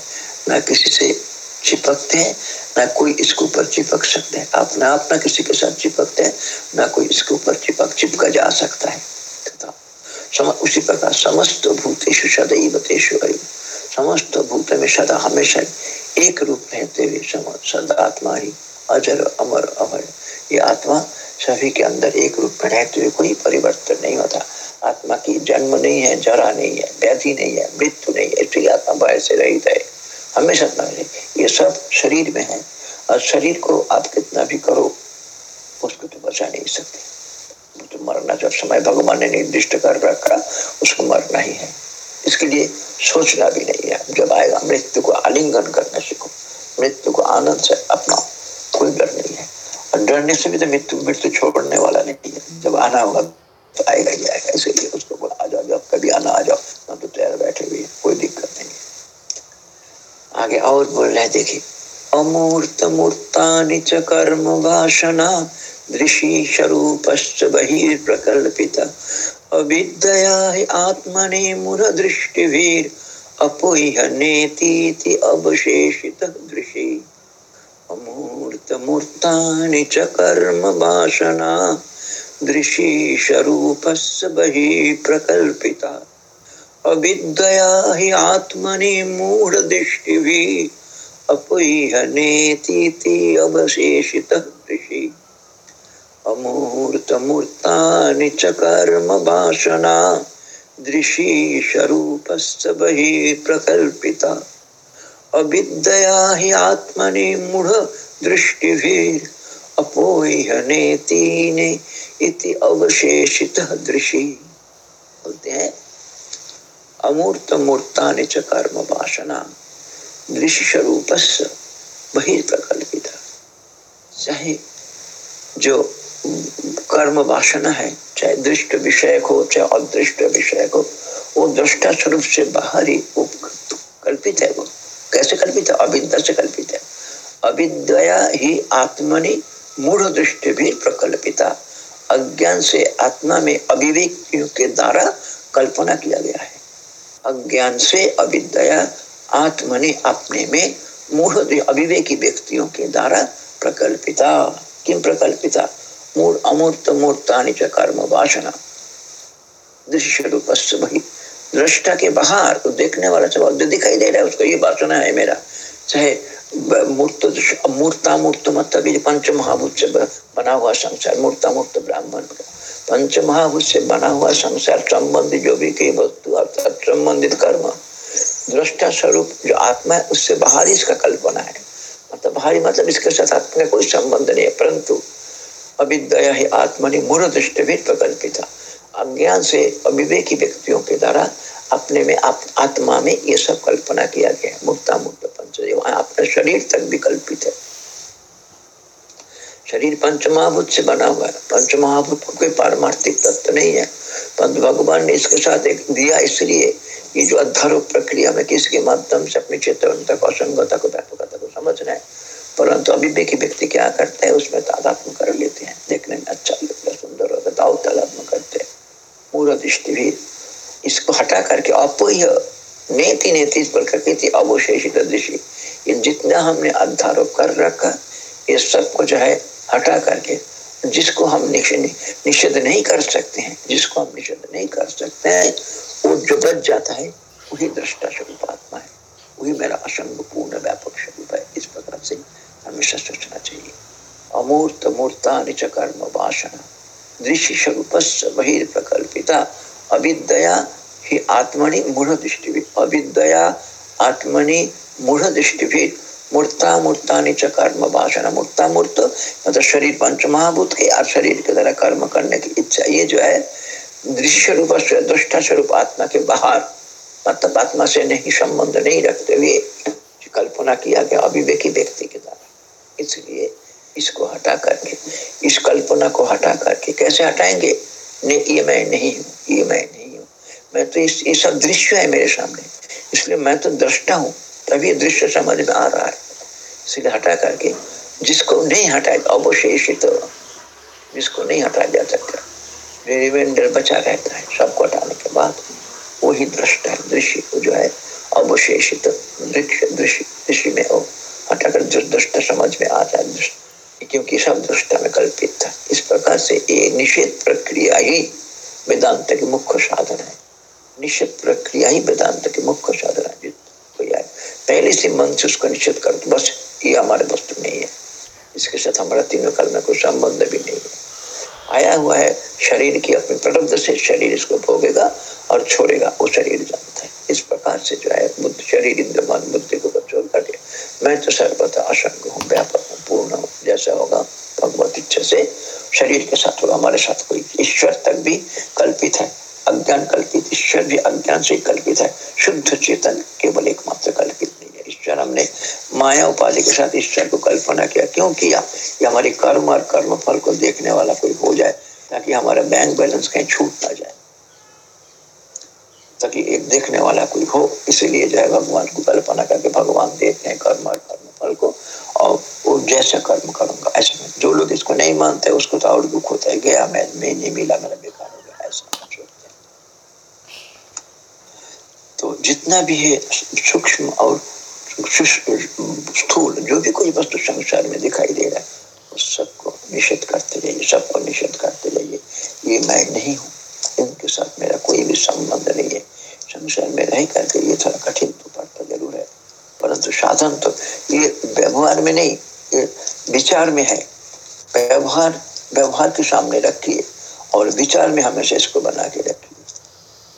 न किसी से चिपकते हैं, ना कोई इसके ऊपर चिपक सकते हैं। आप अपना किसी के साथ चिपकते हैं, ना कोई इसके ऊपर चिपक, चिपका जा सकता है। उसी प्रकार समस्त भूतेषु सदैव तेषु समस्त भूत में सदा हमेशा एक रूप रहते हुए सदा आत्मा ही अजर, अमर अमर। ये आत्मा सभी के अंदर एक रूप में रहते हुए कोई परिवर्तन नहीं होता। आत्मा की जन्म नहीं है, जरा नहीं है, व्याधि नहीं है, मृत्यु नहीं है, इसलिए आत्मा भय से रहित है। हमेशा ये सब शरीर में है। और शरीर को आप कितना भी करो, उसको तो बचा नहीं सकते। तो मरना, जब समय भगवान ने निर्दिष्ट कर रखा, उसको मरना ही है। इसके लिए सोचना भी नहीं है। जब आएगा, मृत्यु को आलिंगन करना सीखो। मृत्यु को आनंद से अपना कोई डर नहीं है। और डरने से भी तो मृत्यु मृत्यु छोड़ने वाला नहीं है। जब आना होगा तो आएगा ही आएगा। इसीलिए उसको बोला, आ जाओ, जब कभी आना, आ जाओ। हम तो तैयार बैठे हुए कोई दिक्कत आगे और बोल रहे देखिए। अमूर्त मूर्तानि च कर्म वासना, दृशी स्वरूपश्च बहिर्प्रकल्पित। आत्मने मुरदृष्टिभिर् अपोह्यनेतीति अवशेषित दृशि। अमूर्त मूर्तानि च कर्म वासना, दृशी स्वरूपस्य बहिः प्रकल्पिता अविद्या ही आत्मनि मूढ़ दृष्टि भी अपहनेती अवशेषित ऋषि। अमूर्त मूर्तानि च कर्म वासना दृशी स्वरूपस्य बहि प्रकल्पिता अविद्या ही आत्मनि मूढ़ दृष्टिभिर अपोहनेतीने इति अवशेषित दृषि बोलते हैं। अमूर्त मूर्ता च कर्म वासना दृश्य स्वरूप चाहे जो कर्म वासना है, चाहे दृष्ट विषय हो, चाहे अदृष्ट विषय हो, वो दृष्टा स्वरूप से बाहर ही कल्पित है वो। कैसे कल्पित है? अविद्या से कल्पित है। अविद्या ही आत्मनि मूढ़ दृष्टि भी प्रकल्पिता। अज्ञान से आत्मा में अभिवेक के द्वारा कल्पना किया गया है। अज्ञान से अविद्या आत्मा ने अपने में मूढ़ अविवेकी व्यक्तियों के द्वारा प्रकल्पिता। किम प्रकल्पिता? मूल अमूर्त मूर्ता च कर्म वासना। दृश्य रूप दृष्टा के बाहर तो देखने वाला सब दिखाई दे रहा है, उसको ये वासना है मेरा। चाहे मूर्त मूर्ता मूर्त मतलब पंच महाभूत से बना हुआ संसार, मूर्ता, मूर्त ब्राह्मण। का पंच महाभूत से बना हुआ संसार संबंधित जो भी कई वस्तु अर्थात संबंधित कर्म दृष्टा स्वरूप जो आत्मा है उससे बाहर इसका कल्पना है। मतलब बाहरी मतलब इसके साथ आत्मा का कोई संबंध नहीं है परंतु अविद्या ही आत्मा मूर्त दृष्टि भी प्रकल्पित अज्ञान से अविवेकी व्यक्तियों के द्वारा अपने में आप, आत्मा में ये सब कल्पना किया गया है। मुक्ता मुक्त पंच अपने शरीर तक भी कल्पित है। शरीर पंच महाभूत से बना हुआ है। पंच महाभूत को कोई पारमार्थिक तत्व नहीं है। परंतु भगवान ने इसके साथ एक दिया इसलिए ये जो अध्यारोप प्रक्रिया में किसके माध्यम से अपनी चेतनता को असंगता को, व्यापकता को समझना है, परंतु अभिवेकी व्यक्ति क्या करते हैं, उसमें तादात्म कर लेते हैं। देखने में अच्छा लगता है, सुंदर होता है दाव तादात्म करते हैं। मूर्त दृष्टि भी इसको हटा करके अपोह्य नेति नेति इस प्रकृति अवशेषित दृष्टि। ये जितना हमने अध्यारोप कर रखा, ये सबको जो है हटा करके जिसको हम निषेध नहीं कर सकते हैं, जिसको हम निषेध नहीं कर सकते हैं, वो जो बच जाता है, वही दृष्टा स्वरूप आत्मा है। वही मेरा असंग, पूर्ण, व्यापक स्वरूप है। इस प्रकार से हमेशा सोचना चाहिए। अमूर्त मूर्ता निच कर्म वासना। दृश्य स्वरूप बहिर्प्रकल्पिता। अविद्या ही आत्मनि मूढ़ दृष्टि अविद्या आत्मनि मूढ़ दृष्टि मूर्ता मूर्ता च कर्म वासना मूर्ता, मूर्त। मतलब शरीर पंच महाभूत के और शरीर के द्वारा कर्म करने की इच्छा। ये जो है, दृश्य रूप दृष्टा स्वरूप आत्मा के बाहर मतलब आत्मा से नहीं, संबंध नहीं रखते हुए कल्पना किया गया अभिवेकी व्यक्ति के द्वारा। इसलिए इसको हटा करके, इस कल्पना को हटा करके कैसे हटाएँगे? नहीं, ये मैं नहीं हूँ, ये मैं नहीं हूँ। मैं तो इस, ये सब दृश्य है मेरे सामने। इसलिए मैं तो दृष्टा हूँ। तभी दृश्य समझ में आ रहा है। इसलिए हटा करके जिसको नहीं हटाएगा अवशेषित तो, जिसको नहीं हटाया जा सकता। रिमाइंडर बचा रहता है सबको हटाने के बाद। वही दृष्टा है दृश्य को जो है अवशेषित दृश्य दृश्य दृश्य में वो हटाकर दृष्ट समझ में आ जाए दृष्ट। क्योंकि सब दृष्टा में कल्पित था। इस प्रकार से ये निषेध प्रक्रिया ही वेदांत के मुख्य साधन है। निषेध प्रक्रिया ही वेदांत के मुख्य साधन है। पहले से मन से उसको निश्चित कर दो बस ये हमारे वस्तु नहीं है। इसके साथ हमारा तीनों काल में कोई संबंध भी नहीं है। आया हुआ है, शरीर की अपने प्रारब्ध से शरीर इसको भोगेगा और छोड़ेगा, वो शरीर जानता है। इस प्रकार से जो है, बुद्ध शरीर इंद्रमान बुद्धि को छोड़ करके मैं तो सर्वथा असंग हूँ, व्यापक हूँ, पूर्ण हूँ, जैसा होगा भगवत इच्छा से शरीर के साथ होगा, हमारे साथ कोई ईश्वर तक भी कल्पित है। अज्ञान कल्पित, ईश्वर भी अज्ञान से कल्पित है। शुद्ध चेतन केवल एकमात्र कल्पित नहीं है ईश्वर माया उपाधि के साथ ईश्वर को कल्पना किया, क्यों किया? ये हमारे कर्म और कर्म फल को देखने वाला कोई हो जाए, ताकि हमारा बैंक बैलेंस कहीं छूट ना जाए। ताकि एक देखने वाला कोई हो, इसीलिए जो है भगवान को कल्पना करके भगवान देखते हैं कर्म और कर्म फल को, और वो जैसा कर्म करूँगा, ऐसे में जो लोग इसको नहीं मानते, उसको तो और दुख होता है, गया मैं नहीं मिला, मेरा बेकार हो गया, ऐसा तो जितना भी है सूक्ष्म और स्थूल जो भी कोई वस्तु संसार में दिखाई दे रहा है उस सबको निषेध करते जाइए सबको निषेध करते जाइए ये मैं नहीं हूँ इनके साथ मेरा कोई भी संबंध नहीं है संसार में रह करके ये थोड़ा कठिन तो पड़ता ज़रूर है परंतु साधन तो ये व्यवहार में नहीं ये विचार में है व्यवहार व्यवहार के सामने रखिए और विचार में हमेशा इसको बना के रखिए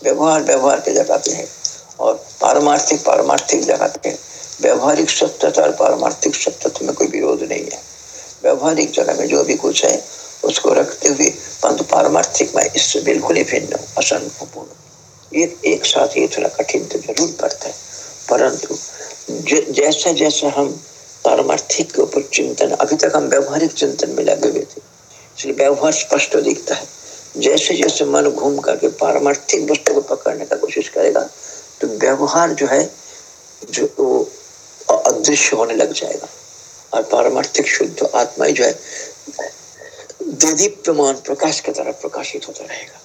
व्यवहार व्यवहार के जगह पे है और पारमार्थिक पारमार्थिक जगह पे व्यवहारिक सत्यता और पारमार्थिक सत्यता में कोई विरोध नहीं है। व्यवहारिक जगह में जो भी कुछ है, उसको रखते हुए परंतु पारमार्थिक में इससे बिल्कुल ही भिन्न असंपूर्ण ये एक साथ ये थोड़ा कठिन तो ज़रूर पड़ता है। परंतु जैसा जैसा हम पारमार्थिक के ऊपर चिंतन, अभी तक हम व्यवहारिक चिंतन में लगे हुए थे, इसलिए व्यवहार स्पष्ट दिखता है। जैसे जैसे मन घूम करके पारमार्थिक वस्तु को पकड़ने का कोशिश करेगा तो व्यवहार जो है, जो वो अदृश्य होने लग जाएगा। और पारमार्थिक शुद्ध आत्मा ही जो है दीप्यमान प्रकाश की तरह प्रकाशित होता रहेगा।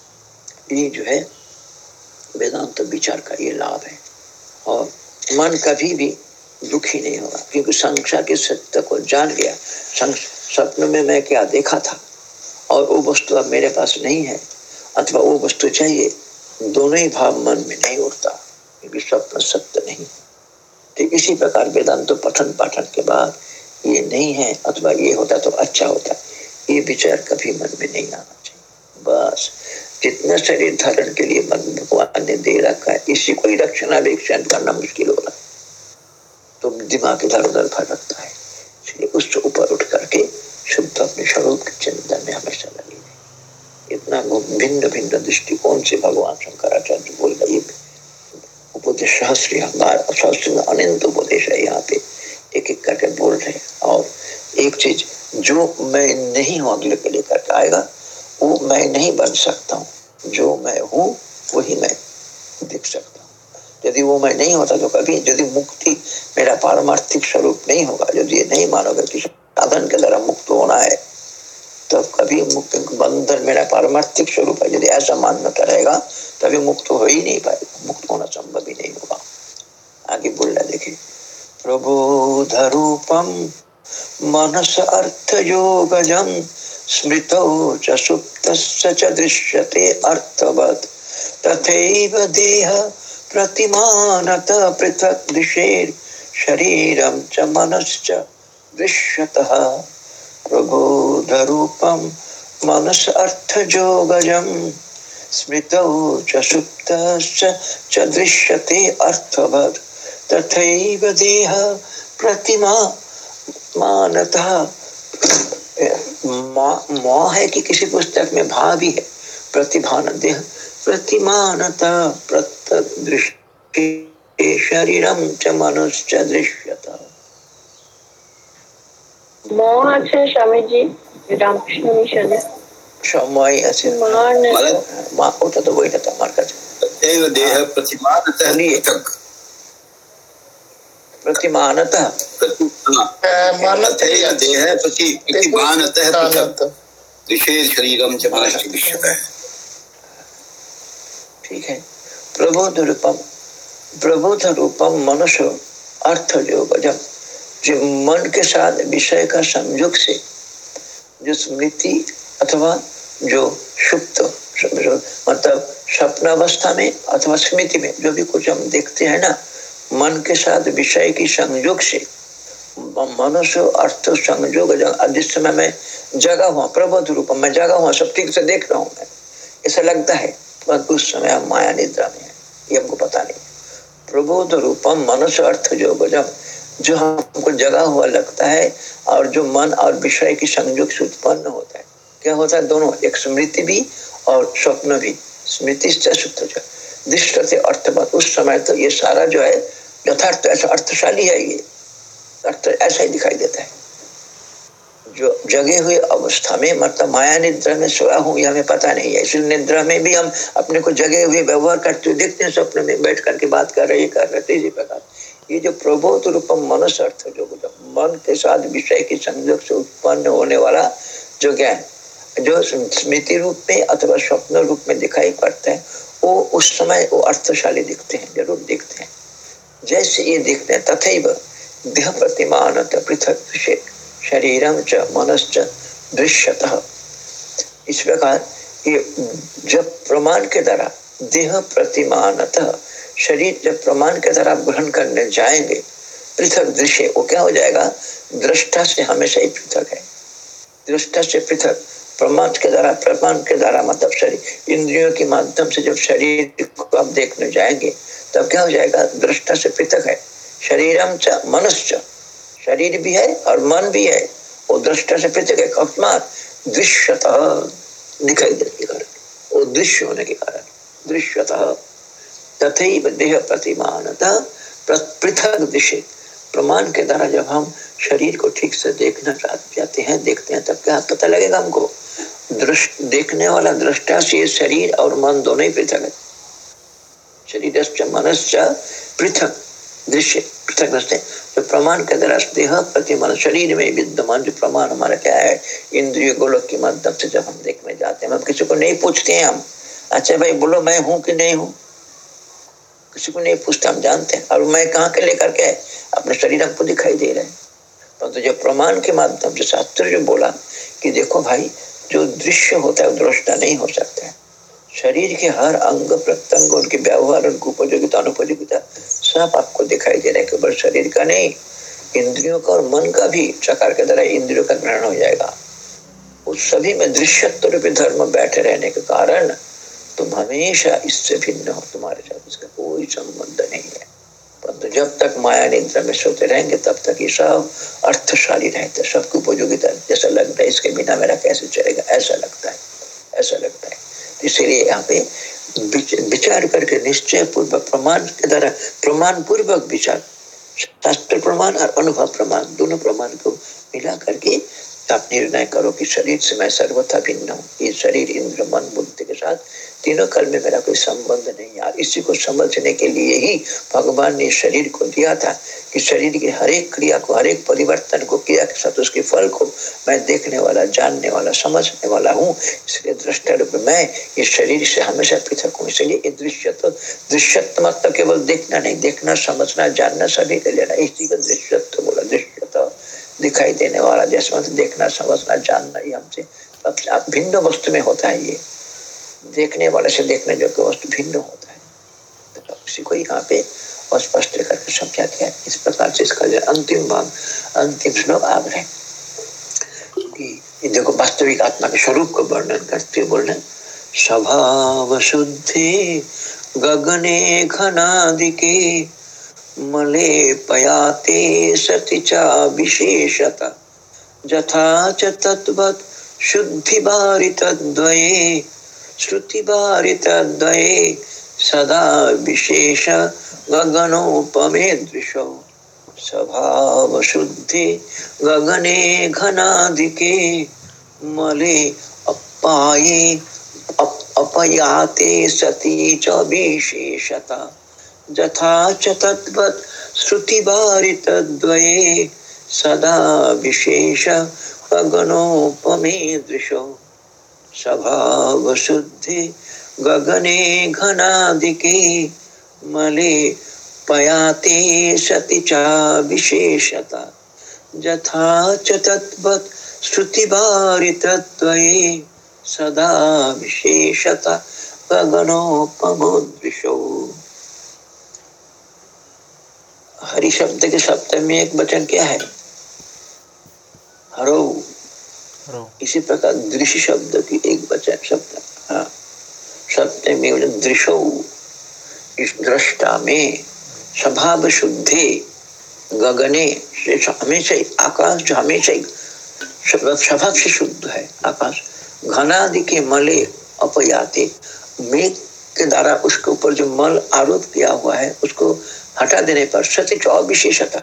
ये जो है, वेदांत विचार का ये लाभ है। और मन कभी भी दुखी नहीं होगा, क्योंकि संसार के सत्य को जान गया। सपन में मैं क्या देखा था? और वो वस्तु अब मेरे पास नहीं है, अथवा वो वस्तु चाहिए, दोनों ही भाव मन में नहीं उठता, क्योंकि स्वप्न सत्य नहीं। ठीक इसी प्रकार वेदांत तो पठन पाठन के बाद ये नहीं है, अथवा ये होता तो अच्छा होता। ये विचार कभी मन में नहीं आना चाहिए। बस, जितना शरीर धारण के लिए मन भगवान ने दे रखा है, इसी को ही रक्षणावेक्षण करना मुश्किल हो रहा है। तो दिमाग इधर उधर भटकता है। इसलिए उससे ऊपर उठ करके शुद्ध अपने स्वरूप के चिंतन में हमेशा लगे इतना भिन्न भिन्न दृष्टिकोण से भगवान शंकराचार्य बोल रहे उपदेश सहस्त्र अनंत उपदेश है यहाँ पे। एक एक करके बोल रहे हैं। और एक चीज़, जो मैं नहीं हूँ अगले के लिए करके आएगा, वो मैं नहीं बन सकता हूँ। जो मैं हूँ, वही मैं दिख सकता हूँ। यदि वो मैं नहीं होता तो कभी यदि मुक्ति मेरा पारमार्थिक स्वरूप नहीं होगा, यदि ये नहीं मानोगे कि साधन के द्वारा मुक्त होना है तो कभी मुक्त बंधन मेरा पारमार्थिक स्वरूप है, यदि ऐसा मान्यता रहेगा तभी मुक्त हो ही नहीं पाएगा मुक्त होना संभव ही नहीं होगा। आगे बोल रहा देखे प्रबोध रूपम मनस अर्थ योगजम स्मृत सुप्त दृश्यते अर्थवत्। तथैव देह प्रतिमानत पृथक दिशेर शरीरम च मनश्च दृश्यतः प्रबोध रूपम मनस अर्थ जोगजम स्मृतौ च सुप्तश्च च दृश्यते अर्थवत् तथैव देह प्रतिमा मानता। मोह है कि किसी पुस्तक में भाव भी है। प्रतिभान देह, प्रतिमानता, प्रत्यदृष्टि शरीरम च मनुष्य दृश्यता। মোহ আছে স্বামীজি রামকৃষ্ণ মিশনে সময় আছে মা ওটা তো বইটা তো আমার কাছে দেহ प्रतिमानतः प्रतिमानतः देह प्रतिमानतः पृथक् विशेष शरीरम च मनश्च ठीक है प्रबोध रूपम प्रबोध रूपम मनुष्य अर्थ योग जब जो मन के साथ विषय का संयोग से, जो स्मृति अथवा जो सुप्त मतलब स्वप्न अवस्था में अथवा स्मृति में जो भी कुछ हम देखते हैं ना, मन के साथ विषय की संयोग से, मनुष्य अर्थ संयोग जिस समय में जगा हुआ, प्रबोध रूप में जगा हुआ, सब ठीक से देख रहा हूँ मैं, ऐसा लगता है बस उस समय माया निद्रा में है, ये हमको पता नहीं। प्रबोध रूपम मनुष्य अर्थ योग जब जो हमको जगा हुआ लगता है और जो मन और विषय की संयोग से उत्पन्न होता है। क्या होता है? दोनों, एक स्मृति भी और स्वप्न भी। स्मृति दृष्ट थे अर्थवत उस समय तो ये सारा जो है, यथार्थ ऐसा अर्थशाली है ये। अर्थ ऐसा ही दिखाई देता है। जो जगे हुए अवस्था में मतलब माया निद्रा में सोया हूँ, ये हमें पता नहीं है। इसलिए निद्रा में भी हम अपने को जगे हुए व्यवहार करते हुए देखते हैं, स्वप्न में बैठ करके बात कर रहे कर रहे थे इसी प्रकार। ये जो प्रबोध रूपम मनुष्य अर्थ जो मन के साथ विषय के संयोग से उत्पन्न होने वाला जो ज्ञान जो स्मृति रूप में अथवा स्वप्न रूप में दिखाई पड़ता है, वो उस समय वो अर्थशाली दिखते हैं, ज़रूर दिखते हैं। जैसे ये दिखते हैं तथा देह प्रतिमान पृथक शरीरम च मनश्च दृश्यतः। इस प्रकार ये जब प्रमाण के द्वारा देह प्रतिमान शरीर जब प्रमाण के द्वारा ग्रहण करने जाएँगे, पृथक दृश्य, वो क्या हो जाएगा? दृष्टा से हमेशा ही पृथक है। दृष्टा से पृथक, प्रमाण के द्वारा, प्रमाण के द्वारा मतलब शरीर, इंद्रियों के माध्यम से जब शरीर को आप देखने जाएँगे, तब क्या हो जाएगा? दृष्टा से पृथक है। शरीरम च मनुष्य शरीर भी है और मन भी है। वो दृष्टा से पृथक है अकस्मात दृश्यत दिखाई देने के कारण। वो दृश्य होने के कारण। दृश्यत। देह प्रतिमान पृथक दिशे। प्रमाण के द्वारा जब हम शरीर को ठीक से देखना चाहते हैं, देखते हैं, तब क्या पता लगेगा हमको? दृष्ट देखने वाला दृष्टा से शरीर और मन दोनों ही पृथक है। शरीर मनश्च पृथक दृश्य, पृथक दृष्टि जो प्रमाण के द्वारा देह प्रति मन शरीर में विद्यमान जो प्रमाण हमारा क्या है? इंद्रिय गोलक के माध्यम से जब हम देखने जाते हैं, हम किसी को नहीं पूछते हैं हम। अच्छा भाई, बोलो, मैं हूँ कि नहीं हूँ? किसी को नहीं पूछते, हम जानते हैं। और मैं कहाँ के लेकर के अपने शरीर हमको दिखाई दे रहे हैं। परंतु तो जो प्रमाण के माध्यम से शास्त्र जो बोला कि देखो भाई, जो दृश्य होता है दृष्टा नहीं हो सकता है। शरीर के हर अंग, प्रत्यंग, उनके व्यवहार, उनकी उपयोगिता, अनुपयोगिता, सब आपको दिखाई दे रहा है केवल शरीर का नहीं, इंद्रियों का और मन का भी चकार के द्वारा इंद्रियों का ग्रहण हो जाएगा। उस सभी में दृश्यत्व रूपी धर्म बैठे रहने के कारण तुम हमेशा इससे भिन्न हो। तुम्हारे साथ इसका कोई संबंध नहीं है। परंतु जब तक माया निद्रा में सोते रहेंगे, तब तक ये सब अर्थशाली रहते सबकी उपयोगिता जैसा लगता है, इसके बिना मेरा कैसे चलेगा? ऐसा लगता है। ऐसा लगता है। इसीलिए यहाँ पे विचार करके निश्चय पूर्वक प्रमाण के द्वारा प्रमाण पूर्वक विचार, शास्त्र प्रमाण और अनुभव प्रमाण, दोनों प्रमाण को मिला करके आप निर्णय करो कि शरीर से मैं सर्वथा भिन्न हूँ। ये शरीर इंद्र, मन, बुद्धि के साथ तीनों कल में मेरा कोई संबंध नहीं यार, इसी को समझने के लिए ही भगवान ने शरीर को दिया था कि शरीर की हर एक क्रिया को हर एक परिवर्तन को क्रिया के साथ उसके फल को मैं देखने वाला, जानने वाला, समझने वाला हूँ। इसलिए दृष्ट रूप में ये शरीर से हमेशा पृथक हूँ। इसलिए ये दृश्य तो दृश्यत्व तो केवल देखना नहीं, देखना, समझना, जानना, सभी लेना इसी का दृश्यत्व बोला दृश्य तो दिखाई देने वाला जैसे मतलब देखना, समझना, जानना ही हमसे। भिन्न वस्तु में होता है ये? देखने वाले से देखने योग्य वस्तु भिन्न होता है। तो उसी को यहाँ पे स्पष्ट करके समझा गया इस प्रकार से इसका जो अंतिम भाग, अंतिम श्लोक आ रहे देखो वास्तविक आत्मा के स्वरूप को वर्णन करते हुए बोल स्वभाव शुद्धि गगने घना घनादिके मले पयाते सति चा विशेषता. जथा च तत्वत् शुद्धि द्वये श्रुतिभारितद्वये सदा विशेष गगनोपमे दृशौ। स्वभाव शुद्धि गगने घनाधिके, मले अपाये अपयाते सती च विशेषता। यथा च तद्वत् श्रुतिभारितद्वये सदा विशेष गगनोपमे दृशौ स्वभाव शुद्धि गगने घनादिके मले पयाते सति चा विशेषता। यथा च तद्वत् श्रुतिभारितत्वये सदा विशेषता गगनोपमोदृशो। हरि शब्द के शब्द में एक वचन क्या है? हरो। इसी प्रकार दृश्य शब्द की एक वचन शब्द। हाँ। शब्द में दृश्यो इस दृष्टा में स्वभाव शुद्धि गगने हमेशा आकाश जो हमेशा स्वभाव से शुद्ध है। आकाश घनादि के मले अपयाते मेघ के द्वारा उसके ऊपर जो मल आरोप किया हुआ है उसको हटा देने पर सत्य अविशेषता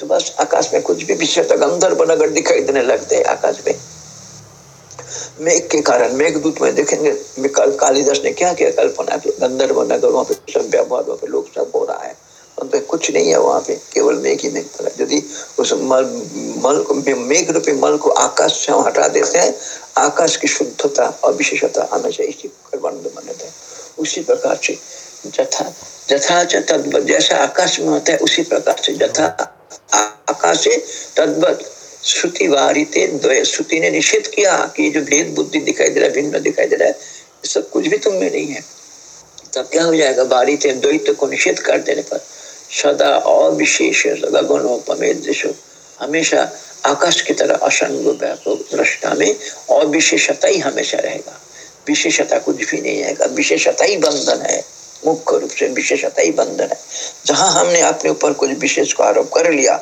तो बस आकाश में कुछ भी विशेषता गंधर्व नगर दिखाई देने लगते हैं आकाश में। मेघ के कारण मेघदूत में देखेंगे कल, कालिदास ने क्या किया कल्पना की? गंधर्व नगर वहाँ पे सब व्यवहार वहाँ पे लोग सब हो रहा है। पे कुछ नहीं है वहाँ पे, केवल मेघ ही मेघ यदि उस मल मल को, मेघ रूपी मल को आकाश से हटा देते हैं, आकाश की शुद्धता और विशेषता हमेशा इसी मान्यता है। उसी प्रकार से जथा जथा तद्वत जैसा आकाश में होता है, उसी प्रकार से जथा आकाश तद्वत श्रुति वारिते श्रुति ने निषेध किया कि जो भेद बुद्धि दिखाई दे रहा है, भिन्न दिखाई दे रहा है सब कुछ भी तुम में नहीं है। तब क्या हो जाएगा? बारिते द्वैत को निषेध कर देने पर सदा अविशेष दृश्य हमेशा आकाश की तरह असंग दृष्टा में अविशेषता ही हमेशा रहेगा। विशेषता कुछ भी नहीं आएगा विशेषता ही बंधन है। मुख्य रूप से विशेषता ही बंधन है। जहाँ हमने अपने ऊपर कुछ विशेष को आरोप कर लिया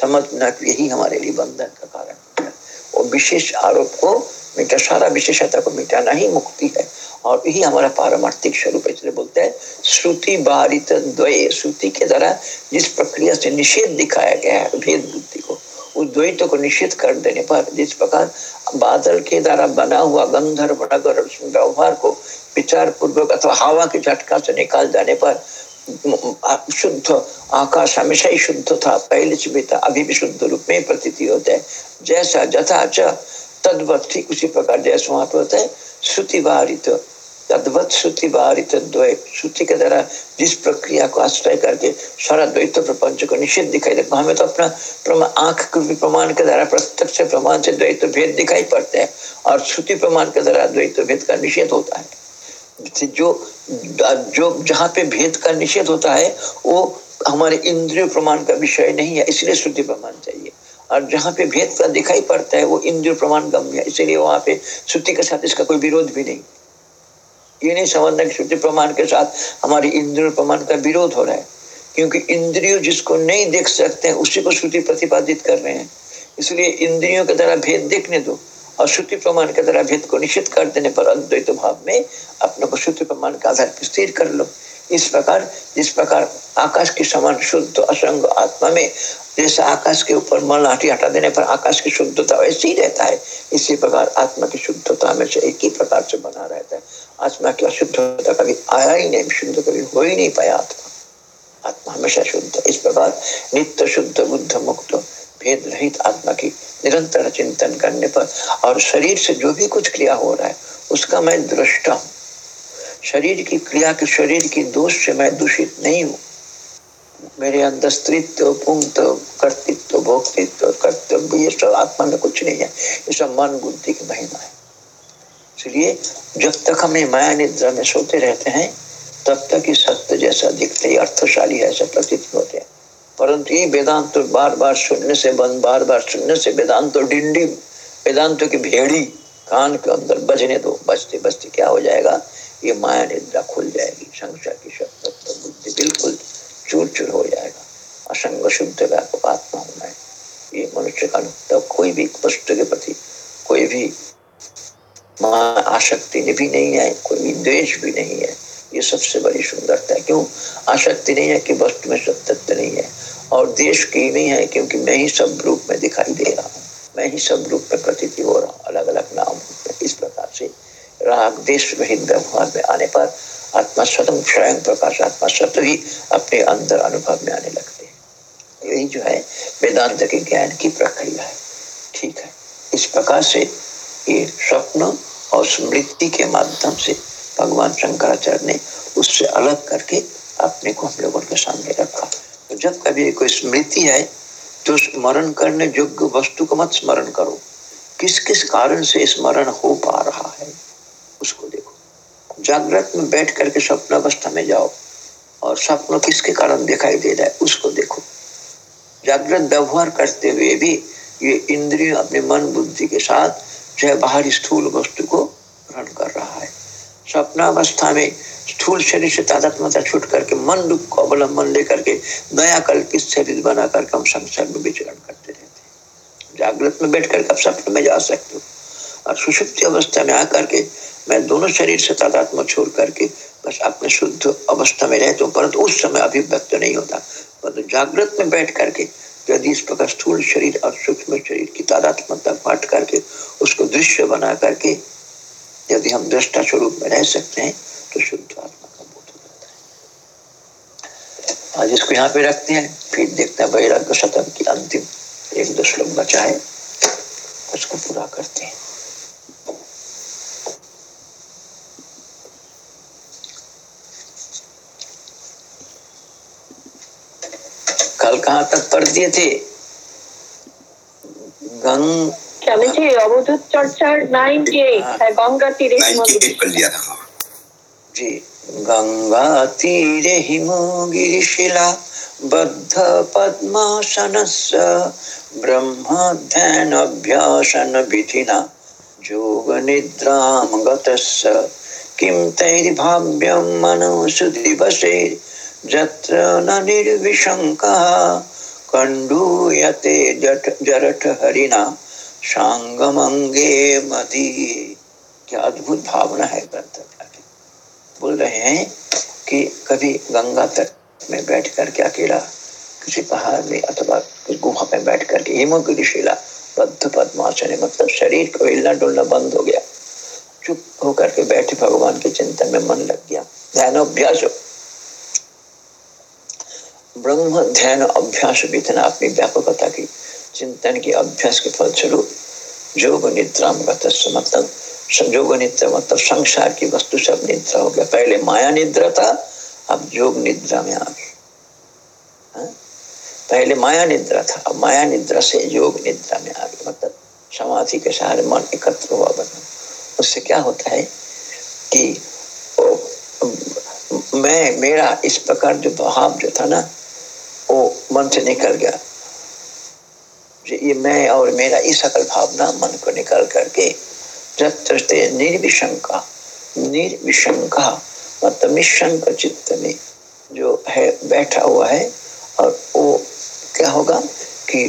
समझना यही हमारे लिए बंधन का कारण है। और विशेष आरोप को मिटा, सारा विशेषता को मिटाना ही मुक्ति है। और यही हमारा पारमार्थिक स्वरूप इसलिए बोलते हैं, श्रुति बारित द्वय। श्रुति के द्वारा जिस प्रक्रिया से निषेध दिखाया गया है, भेद बुद्धि को, उस द्वैत को निषेध कर देने पर जिस प्रकार बादल के द्वारा बना हुआ गंधर्व नगर व्यवहार को विचार पूर्वक अथवा हवा के झटका से निकाल जाने पर शुद्ध आकाश हमेशा ही शुद्ध था। पहले से भी था, अभी भी शुद्ध रूप में प्रतीति होता है। जैसा जथा तद्वत ठीक उसी प्रकार जैसे वहाँ पर होता है। श्रुति बारित तद्वत श्रुति बारित द्वय। श्रुति के द्वारा जिस प्रक्रिया को आश्रय करके सारा द्वैत प्रपंच को निषेध दिखाई देता हमें तो अपना आँख के प्रमाण के द्वारा प्रत्यक्ष प्रमाण से द्वैत भेद दिखाई पड़ते हैं। और श्रुति प्रमाण के द्वारा द्वैत भेद का निषेध होता है। जो जो जहाँ पे भेद का निषेध होता है, वो हमारे इंद्रिय प्रमाण का विषय नहीं है, इसलिए श्रुति प्रमाण चाहिए। और जहाँ पे भेद का दिखाई पड़ता है, वो इंद्रिय प्रमाण गम्य है, इसलिए वहाँ पे श्रुति के साथ इसका कोई विरोध भी नहीं। ये नहीं समझना कि श्रुति प्रमाण के साथ हमारे इंद्रिय प्रमाण का विरोध हो रहा है, क्योंकि इंद्रियों जिसको नहीं देख सकते हैं, उसी को श्रुति प्रतिपादित कर रहे हैं। इसलिए इंद्रियों के द्वारा भेद देखने दो। और श्रुति प्रमाण के द्वारा भेद को निश्चित कर देने पर अद्वैत भाव में अपने को श्रुति प्रमाण का आधार स्थिर कर लो। इस प्रकार, जिस प्रकार आकाश के समान शुद्ध असंग आत्मा में जैसे आकाश के ऊपर मल हाटी हटा देने पर आकाश की शुद्धता वैसे ही रहता है, इसी प्रकार आत्मा की शुद्धता में से एक ही प्रकार से बना रहता है। आत्मा की अशुद्धता कभी आया ही नहीं, शुद्ध कभी हो ही नहीं पाया आत्मा। आत्मा हमेशा शुद्ध इस प्रकार नित्य शुद्ध बुद्ध मुक्त भेद रहित आत्मा की निरंतर चिंतन करने पर और शरीर से जो भी कुछ क्रिया हो रहा है, उसका मैं दृष्टा हूँ। शरीर की क्रिया के शरीर की दोष से मैं दूषित नहीं हूँ। मेरे अंदर स्त्रित्व पुंगत्व कर्तृत्व, भोक्तित्व, कर्तव्य, ये सब आत्मा में कुछ नहीं है। ये सब मन बुद्धि की महिमा है। इसलिए जब तक हमें माया निद्रा में सोते रहते हैं, तब तक ही सत्य जैसा दिखते, अर्थशाली ऐसा प्रतीत होते हैं। परंतु ये वेदांत तो बार बार सुनने से बंद बार बार सुनने से वेदांत तो डिंडी, वेदांत की भेड़ी, कान के अंदर बजने दो, बजते बजते क्या हो जाएगा? ये माया निद्रा खुल जाएगी संसार की शब्द, बुद्धि बिल्कुल चूर चूर हो जाएगा। असंग शुद्ध व्यापक आत्मा होना है ये मनुष्य का तो कोई भी वस्तु के प्रति कोई भी आशक्ति भी नहीं है, कोई भी द्वेष भी नहीं है। ये सबसे बड़ी सुंदरता है। क्यों? आशक्ति नहीं है कि वस्तु में सत्य नहीं है। और देश की नहीं है, क्योंकि मैं ही सब रूप में दिखाई दे रहा हूँ। मैं ही सब रूप में प्रतीति हो रहा हूँ अलग अलग नाम इस प्रकार से राग देश रहित व्यवहार में आने पर आत्मा स्वतंत्र, स्वयं प्रकाश आत्मा स्वतः ही अपने अंदर अनुभव में आने लगते हैं। यही जो है वेदांत के ज्ञान की प्रक्रिया है। ठीक है? इस प्रकार से ये स्वप्न और स्मृति के माध्यम से भगवान शंकराचार्य ने उससे अलग करके अपने को हम लोगों के सामने रखा। तो जब कभी कोई स्मृति है तो स्मरण करने योग्य वस्तु को मत स्मरण करो। किस किस कारण से स्मरण हो पा रहा है, उसको देखो। जागृत में बैठ करके स्वप्न अवस्था में जाओ, और स्वप्न किसके कारण दिखाई दे रहा है, उसको देखो। जागृत व्यवहार करते हुए भी ये इंद्रिय अपने मन बुद्धि के साथ जो है बाहरी स्थूल वस्तु को ग्रहण कर रहा है। स्वप्नावस्था में स्थूल शरीर से तादात्मता छूट करके मन दुख को अवलंबन लेकर के नया कल्पित शरीर बना करके हम संसार में विचरण करते रहते जागृत में बैठ करके आप सपने में जा सकते हो। और सुषुप्ति अवस्था में आकर के मैं दोनों शरीर से तादात्म छोड़ करके बस अपने शुद्ध अवस्था में रहता हूँ, परंतु उस समय अभिव्यक्त नहीं होता। परंतु जागृत में बैठ करके यदि इस प्रकार स्थूल शरीर और सूक्ष्म शरीर की तादात्मता पाठ करके उसको दृश्य बना करके यदि हम दृष्टा स्वरूप में रह सकते हैं तो शुद्ध आत्मा का बोध हो जाता है। आज इसको यहाँ पे रखते हैं, फिर देखते हैं वैराग्य शतम की अंतिम एक दो श्लोक बचा है, उसको पूरा करते हैं। कल कहाँ तक पढ़ दिए थे? गंग स्वामी जी अवधूत चर्चा नाइनटी एट है गंगा तीरे जी गंगा तीरे हिमगिरिशिला बद्ध पद्मासनस्य ब्रह्मध्यान अभ्यासन विधिना जोग निद्रां गतस्य किं तैर्भाव्यं मनोषु दिवसे जत्र न निर्विशङ्कः कण्डूयते जट हरिणा सांगमंगे मदी। क्या अद्भुत भावना है ग्रंथ बोल रहे हैं कि कभी गंगा तट में बैठ करके अकेला किसी पहाड़ में अथवा गुफा में बैठ करके हिमगिरिशिला बद्ध पद्मासन मतलब शरीर को हिलना डुलना बंद हो गया। चुप होकर के बैठे भगवान के चिंतन में मन लग गया। ध्यान अभ्यास। ब्रह्म ध्यान अभ्यास भी इतना अपनी व्यापकता की। चिंतन के अभ्यास के फलस्वरूप योग निद्रा मतलब संयोग निद्रा मतलब संसार की वस्तु सब निद्रा हो गया। पहले माया निद्रा था, अब योग निद्रा में आ गए हाँ? पहले माया निद्रा था, अब माया निद्रा से योग निद्रा में आ गए मतलब समाधि के सहारे मन एकत्र हुआ बना। उससे क्या होता है कि मैं, मेरा इस प्रकार जो भाव जो था ना, वो मन से निकल गया। ये मैं और मेरा इस सकल भावना मन को निकल करके निर्विशंका निर्विशंका मतलब निशंक चित्त में जो है बैठा हुआ है और वो क्या होगा कि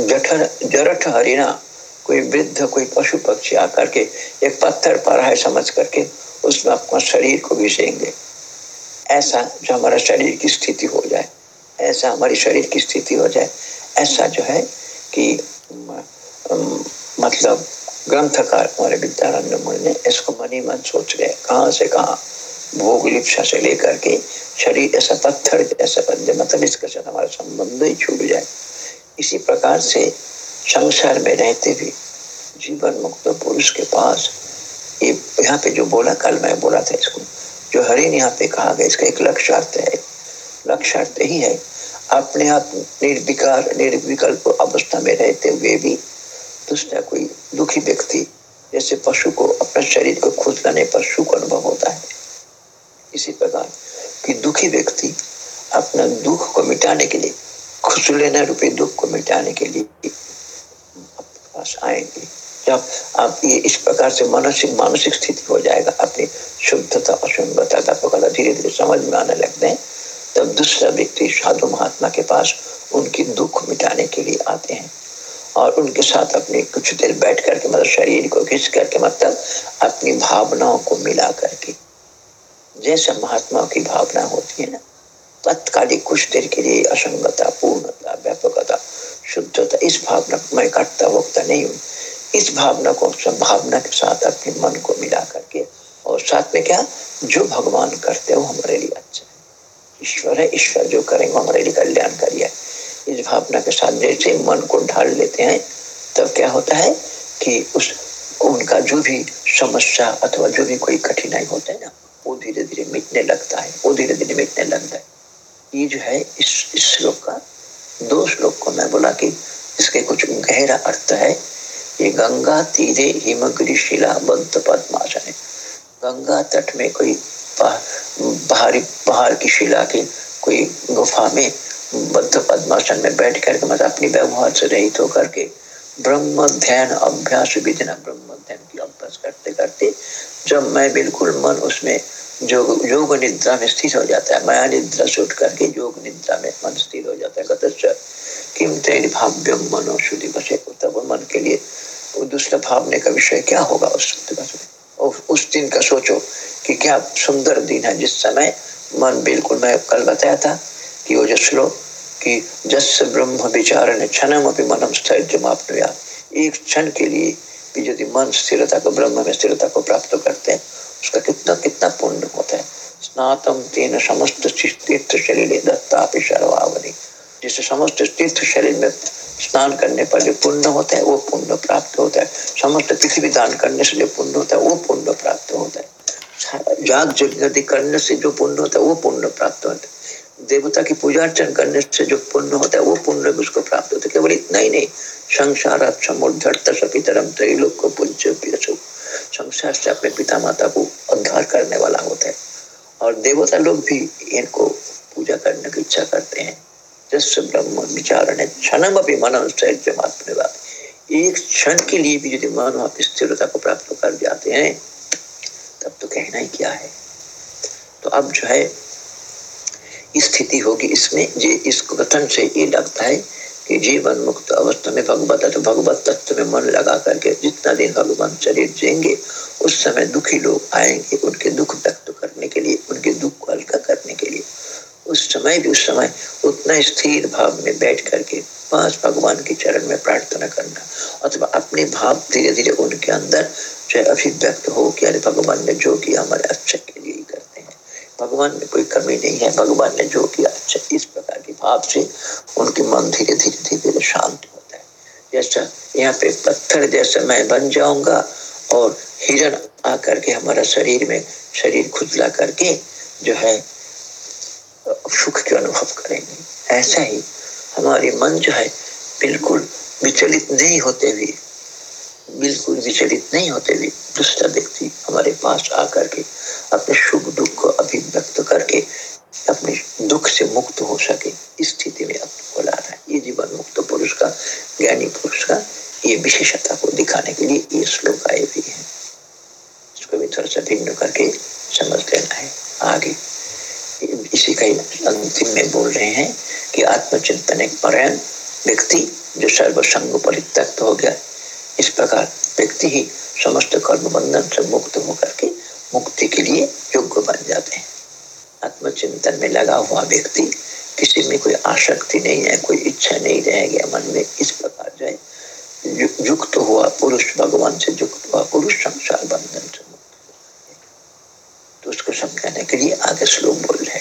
जठर, जरठ हरिणा, कोई वृद्ध, कोई पशु पक्षी आकर के एक पत्थर पर है समझ करके उसमें अपना शरीर को घिसेंगे। ऐसा जो हमारा शरीर की स्थिति हो जाए, ऐसा हमारी शरीर की स्थिति हो जाए, ऐसा जो है कि मतलब ग्रंथकार हमारे विद्यानंद मुनि ने इसको मनी मन सोच रहे कहाँ से कहाँ? भोग लिप्सा से लेकर के शरीर ऐसा पत्थर जैसा बन जाए मतलब इसके साथ हमारा संबंध ही छूट जाए। इसी प्रकार से संसार में रहते भी जीवन मुक्त पुरुष के पास ये यहाँ पे जो बोला, कल मैं बोला था इसको, जो हरिन यहाँ पे कहा गया, इसका एक लक्ष्यार्थ है। लक्ष्यार्थ ही है अपने आप निर्विकार, निर्विकल्प अवस्था में रहते हुए भी दूसरा कोई दुखी व्यक्ति जैसे पशु को अपने शरीर को खुद लाने पर सुख अनुभव होता है। इसी प्रकार कि दुखी व्यक्ति अपना दुख को मिटाने के लिए खुश लेना रूपी दुख को मिटाने के लिए पास आएँगे। जब आप ये इस प्रकार से मानसिक मानसिक स्थिति हो जाएगा, अपनी शुद्धता अशुद्धता व्यापकता धीरे धीरे समझ में आने लगते हैं तब दूसरा व्यक्ति साधु महात्मा के पास उनकी दुख मिटाने के लिए आते हैं और उनके साथ अपने कुछ देर बैठ करके मतलब शरीर को घिस करके मतलब अपनी भावनाओं को मिला करके। जैसे महात्माओं की भावना होती है ना, तत्कालिक कुछ देर के लिए असंगता, पूर्णता, व्यापकता, शुद्धता, इस भावना को मैं कटता वक्ता नहीं हूँ। इस भावना को भावना के साथ अपने मन को मिला करके, और साथ में क्या, जो भगवान करते हो हमारे लिए अच्छा। ईश्वर है, ईश्वर जो करेंगे हमारे लिए कल्याणकारी है। इस भावना के साथ जैसे मन को ढाल लेते हैं, तब क्या होता है कि उस, उनका जो भी समस्या अथवा जो भी कोई कठिनाई होता है ना, वो धीरे धीरे मिटने लगता है, वो धीरे धीरे मिटने लगता है। ये जो है, इस इस श्लोक का, दो श्लोक को मैं बोला कि इसके कुछ गहरा अर्थ है। ये गंगा तीरे हिमगिरी शिला बद्ध पद्मासन गंगा तट में कोई पहाड़ी पहाड़ की शिला के कोई गुफा में बद्ध पद्मासन में बैठ कर मतलब अपनी व्यवहार से रहित होकर के ब्रह्म ध्यान अभ्यास विधिना ब्रह्म ध्यान की अभ्यास करते करते जब मैं बिल्कुल मन उसमें जो योग निद्रा में स्थिर हो जाता है, माया निद्रा से उठ करके योग निद्रा में मन स्थिर हो जाता है। गतश्च किम तेन भाव्यम मनो शुद्धि बसे तब मन के लिए दूसरा भावने का विषय क्या होगा उस और उस दिन का सोचो कि क्या सुंदर दिन है। जिस समय मन बिल्कुल, मैं कल बताया था कि वो जो श्लोक कि जस ब्रह्म विचार ने क्षणम अपनी मनम स्थैर्य एक क्षण के लिए भी यदि मन स्थिरता को, ब्रह्म में स्थिरता को प्राप्त करते हैं, उसका कितना कितना पुण्य होता है। स्नातम तेन समस्त तीर्थ शरीर दत्ता सर्वावनी जिससे समस्त तीर्थ शरीर में स्नान करने पर जो पुण्य होता है, वो पुण्य प्राप्त होता है। समस्त पृथ्वी दान करने से जो पुण्य होता है, वो पुण्य प्राप्त होता है। जाग जगति करने से जो पुण्य होता है, वो पुण्य प्राप्त होता है। देवता की पूजा अर्चन करने से जो पुण्य होता है, वो पुण्य भी उसको प्राप्त होता है। केवल इतना ही नहीं, संसार समुद्धरता सपितरम, त्रैलोक को पूज्य संसार से अपने पिता माता को उद्धार करने वाला होता है। और देवता लोग भी इनको पूजा करने की इच्छा करते हैं। ब्रह्म विचारण क्षणम अपनी मन एक क्षण के लिए भी यदि मन आप स्थिरता को प्राप्त कर जाते हैं, तब तो कहना ही क्या है? तो अब जो है, स्थिति होगी इसमें जे इस कथन से ये लगता है कि जीवन मुक्त अवस्था में भगवत तो भगवत तत्व में मन लगा करके जितना दिन भगवान शरीर जिएँगे, उस समय दुखी लोग आएँगे, उनके दुख व्यक्त करने के लिए उनके दुख को हल्का करने के लिए उस समय भी, उस समय उतना स्थिर भाव में बैठ करके पाँच भगवान के चरण में प्रार्थना करना अथवा अपने भाव धीरे धीरे उनके अंदर चाहे अभिव्यक्त हो कि अरे भगवान ने जो किया हमारे अच्छे के लिए ही करते हैं। भगवान में कोई कमी नहीं है, भगवान ने जो किया अच्छा इस प्रकार के भाव से उनके मन धीरे धीरे धीरे धीरे शांत होता है। जैसा यहाँ पे पत्थर जैसा मैं बन जाऊँगा और हिरण आकर के हमारा शरीर में, शरीर खुजला करके जो है सुख के अनुभव करेंगे? ऐसा ही हमारे मन जो है बिल्कुल विचलित नहीं होते हुए, बिल्कुल विचलित नहीं होते भी दूसरा व्यक्ति हमारे पास आकर के अपने सुख दुख को अभिव्यक्त करके अपने दुख से मुक्त हो सके, इस स्थिति में आपको ला रहा है। ये जीवन मुक्त पुरुष का, ज्ञानी पुरुष का, ये विशेषता को दिखाने के लिए ये श्लोक आए भी है। इसको भी थोड़ा सा भिन्न करके समझ लेना है। आगे इसी का अंतिम में बोल रहे हैं कि आत्मचिंतन एक परायण व्यक्ति जो सर्वसंग परित्यक्त हो गया। इस प्रकार व्यक्ति ही समस्त कर्म बंधन से मुक्त होकर के मुक्ति के लिए योग्य बन जाते हैं। आत्मचिंतन में लगा हुआ व्यक्ति किसी में कोई आसक्ति नहीं है, कोई इच्छा नहीं रह गया, मन में इस प्रकार जो है युक्त हुआ पुरुष, भगवान से युक्त हुआ पुरुष, संसार बंधन से मुक्त। तो उसको समझाने के लिए आगे श्लोक बोल रहे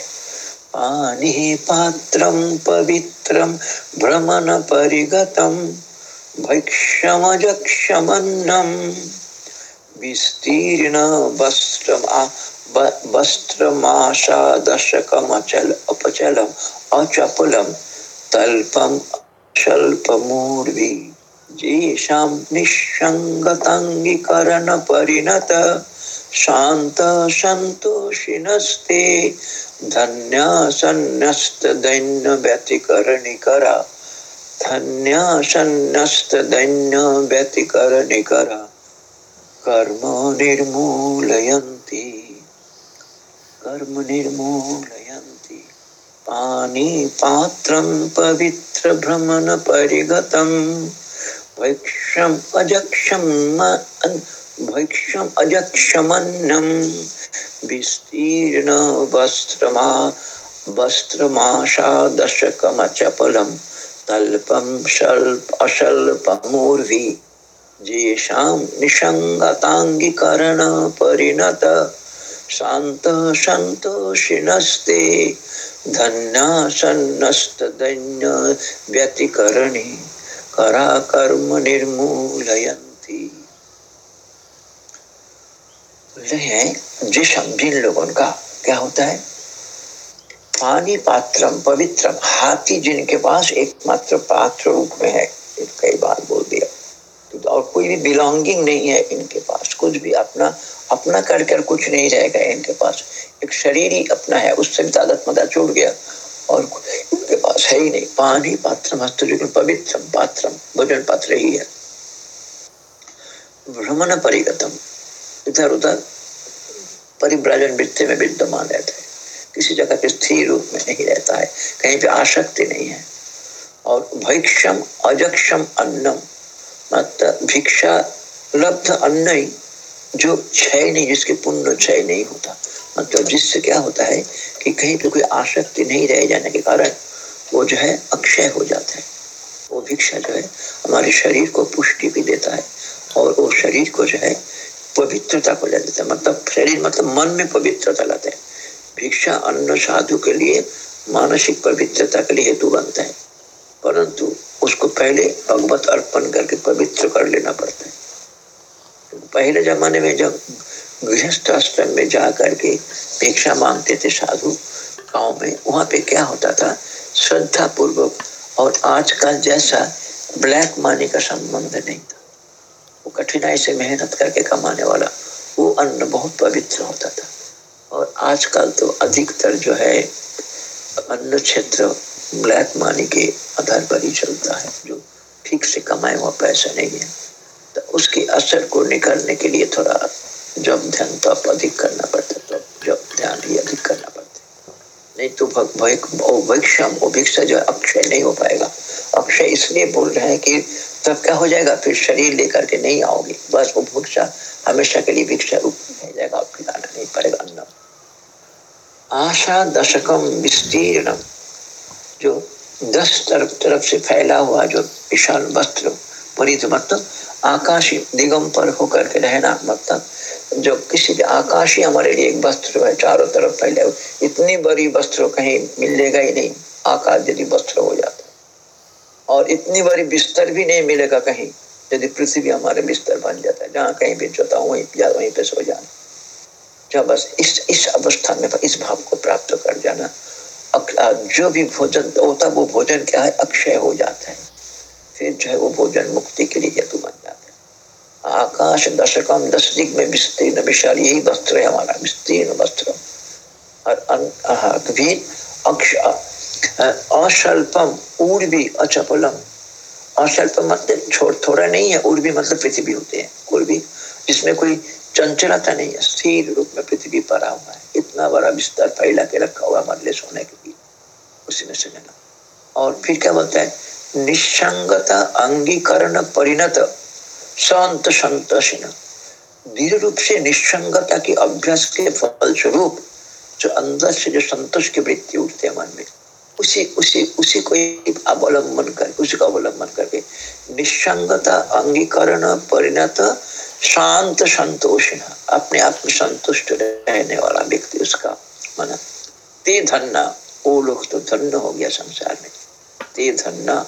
पानी पात्रम पवित्रम भ्रमण परिगतम भैक्षमजक्षमन्नम् विस्तीर्ण अपचलम, अचपलम, तल्पम शल्पमूर्भि जेषां निःसङ्गताङ्गीकरण परिणत शान्त धन्या सन्न्यस्तदैन्य व्यतिकरणिकरा धन्यासन्नस्तदैन्य व्यतिकर निकर कर्म निर्मूलयन्ति। कर्म निर्मूलयन्ति। पानी पात्रं पवित्र भ्रमण परिगतं भैक्षम अजक्षम भैक्षम अजक्षमन्नं विस्तीर्ण वस्त्रमा वस्त्रमाशा दशकमचपलम् तल्पम शल्प अशल्पमूर्वी जेषां परिणत शांत संतोषिणस्ते धन्या सन्नस्तधन्य व्यतिकरणी करा कर्म निर्मूलयन्ति जिस जिन लोगों का क्या होता है? पानी पात्रम पवित्रम, हाथी जिनके पास एकमात्र पात्र रूप में है कई बार बोल दिया। तो और कोई भी बिलोंगिंग नहीं है इनके पास, कुछ भी अपना अपना कर कर कुछ नहीं रहेगा इनके पास। एक शरीर ही अपना है, उससे भी तादत मदा छूट गया। और इनके पास है ही नहीं। पानी पात्रम हस्तुल पवित्रम पात्रम, भोजन पात्र ही है। भ्रमण परिगतम। इधर उधर परिव्राजन वृत्ति में विद्यमान रहते हैं। किसी जगह पे स्थिर रूप में नहीं रहता है, कहीं पे आसक्ति नहीं है। और भैक्षम, अजक्षम अन्नम मतलब भिक्षा लब्ध अन्न ही जो क्षय नहीं, जिसके पुण्य क्षय नहीं होता। मतलब जिससे क्या होता है कि कहीं पे कोई आसक्ति नहीं रह जाने के कारण वो जो है अक्षय हो जाता है। वो भिक्षा जो है हमारे शरीर को पुष्टि भी देता है और वो शरीर को जो है पवित्रता को ले देता है मतलब शरीर मतलब मन में पवित्रता लाते हैं। भिक्षा अन्न साधु के लिए मानसिक पवित्रता के लिए हेतु बनता है। परंतु उसको पहले भगवत अर्पण करके पवित्र कर लेना पड़ता है। पहले जमाने में जब गृहस्थ आश्रम में जा करके भिक्षा मांगते थे साधु गाँव में, वहाँ पे क्या होता था? श्रद्धा पूर्वक और आजकल जैसा ब्लैक मानी का संबंध नहीं था। वो कठिनाई से मेहनत करके कमाने वाला, वो अन्न बहुत पवित्र होता था। और आजकल तो अधिकतर जो है, अन्न क्षेत्र ब्लैक मानी के आधार पर ही चलता है, जो ठीक से कमाए हुआ पैसा नहीं है। तो उसके असर को निकालने के लिए थोड़ा जब ध्यान तो आप अधिक करना पड़ता तो जब ध्यान ही अधिक करना पड़ता नहीं तो भैक्षम भिक्षा जो अक्षय नहीं हो पाएगा। अक्षय इसलिए बोल रहे हैं कि तब क्या हो जाएगा? फिर शरीर लेकर के नहीं आओगे। बस वो भिक्षा हमेशा के लिए भिक्षा रूप में रह जाएगा आपके लाना नहीं पड़ेगा अन्न। आशा दशकम विस्तीर्ण जो दस तरफ़ तरफ़ से फैला हुआ जो विशाल वस्त्र परिध मतलब आकाशी दिगम पर होकर के रहना मतलब जो किसी भी ही हमारे लिए एक वस्त्र है, चारों तरफ़ फैले हुए। इतनी बड़ी वस्त्र कहीं मिलेगा ही नहीं, आकाश यदि वस्त्र हो जाता। और इतनी बड़ी बिस्तर भी नहीं मिलेगा कहीं, यदि पृथ्वी हमारे बिस्तर बन जाता। है जहाँ कहीं भी जोता, वहीं वहीं पे सो जाना। जब बस इस इस अवस्था में इस भाव को प्राप्त कर जाना जो भी भोजन होता, वो भोजन क्या है? अक्षय हो जाता है। फिर जो है वो भोजन मुक्ति के लिए हेतु बन जाता है। आकाश दशकम दस दिग में विस्तीर्ण विशाल, यही वस्त्र है हमारा, विस्तीर्ण वस्त्र। और भी अक्ष अशल्पम भी अचपलम। अशल्प मतलब छोड़, थोड़ा नहीं है भी मतलब पृथ्वी होते हैं। भी जिसमें कोई चंचलता नहीं है, स्थिर रूप में पृथ्वी पड़ा हुआ है। इतना बड़ा बिस्तर फैला के रखा हुआ मरले सोने के लिए। उसी में से लेना और फिर क्या बोलता है? निसंगता अंगीकरण परिणत शांत संतोषिन। धीरे रूप से निसंगता के अभ्यास के फल स्वरूप जो अंदर से जो संतोष की वृत्ति उठते हैं मन में, उसी उसी उसी को अवलंबन कर, उसी को अवलंबन करके निसंगता अंगीकरण, परिणत, शांत संतोष अपने आप में संतुष्ट रहने वाला व्यक्ति उसका मन। ते धन्ना वो लोग तो धन्य हो गया संसार में। ते धन्ना,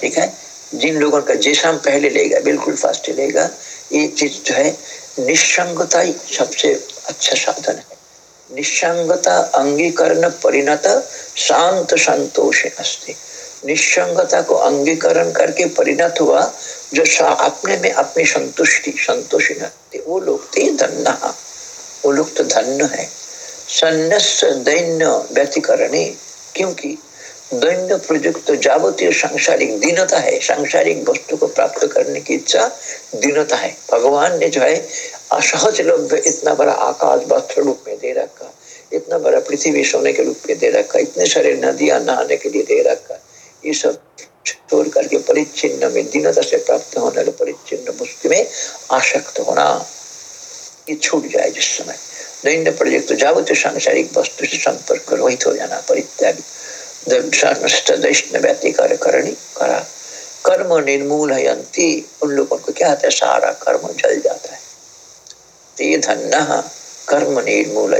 ठीक है? जिन लोगों का जैसा पहले लेगा, बिल्कुल फास्ट लेगा, ये चीज़ जो है निसंगता ही सबसे अच्छा साधन है। निसंगता अंगीकरण परिणत शांत संतोष अस्ति। निसंगता को अंगीकरण करके परिणत हुआ, जो अपने में अपनी संतुष्टि, संतोष वो लोग थे धन्य वो लोग तो धन्य है। सन्नस दैन्य व्यतिकरणी, क्योंकि दैन्य प्रयुक्त जावतीय सांसारिक दीनता है। सांसारिक वस्तु को प्राप्त करने की इच्छा दीनता है। भगवान ने जो है, असहज लभ्य इतना बड़ा आकाश वस्त्र रूप में दे रखा, इतना बड़ा पृथ्वी सोने के रूप में दे रखा, इतने सारे नदियाँ नहाने के लिए दे रखा, ये सब छोड़ करके परिच्छिन्न में दीनता से प्राप्त होने वाले परिच्छिन्न वस्तु में आसक्त होना, ये छूट जाए जिस समय। दैन्य प्रयुक्त जावतीय सांसारिक वस्तु से संपर्क रोहित हो जाना, परित्याग। कर्म निर्मूल उन लोगों को क्या है? सारा कर्म जल जाता है। ते धन्य। कर्म निर्मूल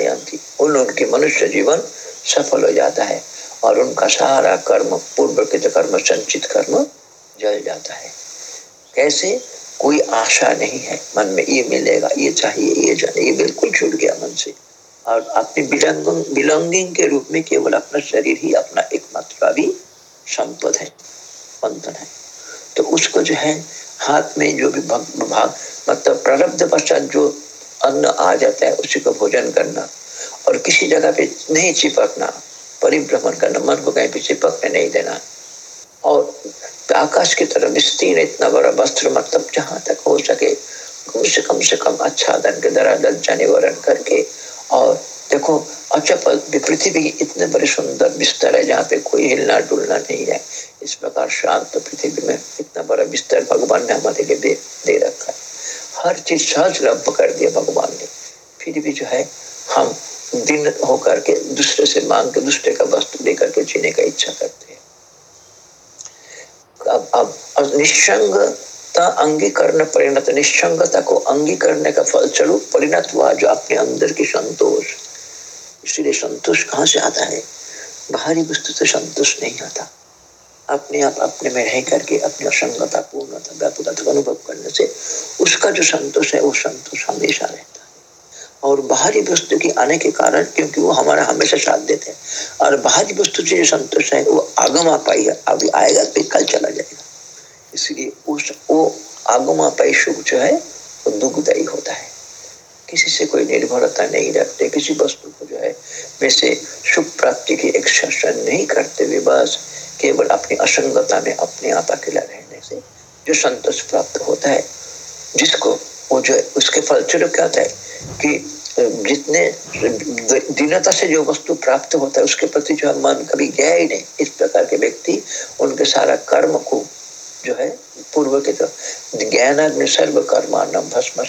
उन उनके मनुष्य जीवन सफल हो जाता है और उनका सारा कर्म पूर्व के कर्म, संचित कर्म जल जाता है। कैसे? कोई आशा नहीं है। मन में ये मिलेगा, ये चाहिए, ये जाने। ये बिल्कुल छूट गया मन से। और अपने बिलोंगिंग के रूप में केवल अपना शरीर ही अपना एकमात्र अभी संपद है, बंधन है। तो उसको जो है, हाथ में जो भी भाग मतलब प्रारब्ध पश्चात जो अन्न आ जाता है, उसी को भोजन करना और किसी जगह पे नहीं चिपकना, परिभ्रमण करना, मन को कहीं पे चिपकने नहीं देना। और आकाश की तरफ़ विस्तीर्ण इतना बड़ा वस्त्र मतलब जहाँ तक हो सके, कम से कम से कम अच्छा धन के दरा दर्जा निवारण करके और देखो अच्छा पृथ्वी इतने बड़े सुंदर बिस्तर है जहाँ पे कोई हिलना डुलना नहीं है। इस प्रकार शांत तो पृथ्वी में इतना बड़ा बिस्तर भगवान ने हमारे लिए दे, दे रखा है। हर चीज़ सहज लभ्य कर दिया भगवान ने। फिर भी जो है हम दिन होकर के दूसरे से मांग के दूसरे का वस्तु लेकर के जीने का इच्छा करते हैं। अब अब, अब अंगीकरण परिणत निशंगता को अंगीकरण का फल स्वरूप परिणत हुआ जो अपने अंदर की संतोष। इसलिए संतोष कहाँ से आता है? बाहरी वस्तु से संतोष नहीं आता। अपने आप अपने में रह करके अपनी असंगता, पूर्णता व्यापकता अनुभव करने से उसका जो संतोष है, वो संतोष हमेशा रहता है। और बाहरी वस्तु की आने के कारण, क्योंकि वो हमारा हमेशा साथ देते हैं, और बाहरी वस्तु से जो संतोष है, वो आगम आ पाई है, अभी आएगा तो कल चला जाएगा। इसलिए उस वो आगमा पैशुक जो है, वो दुखदायी होता है। किसी से कोई निर्भरता नहीं रखते, किसी वस्तु को जो है वैसे सुख प्राप्ति की इच्छा नहीं करते हुए बस केवल अपनी असंगता में अपने आप अकेला रहने से जो संतोष प्राप्त होता है, जिसको वो जो उसके फलस्वरूप क्या होता है कि जितने दीनता से जो वस्तु प्राप्त होता है, उसके प्रति जो मन कभी गया ही नहीं। इस प्रकार के व्यक्ति, उनके सारा कर्म को जो है, पूर्व के तो ज्ञान सर्व कर्मानम भस्म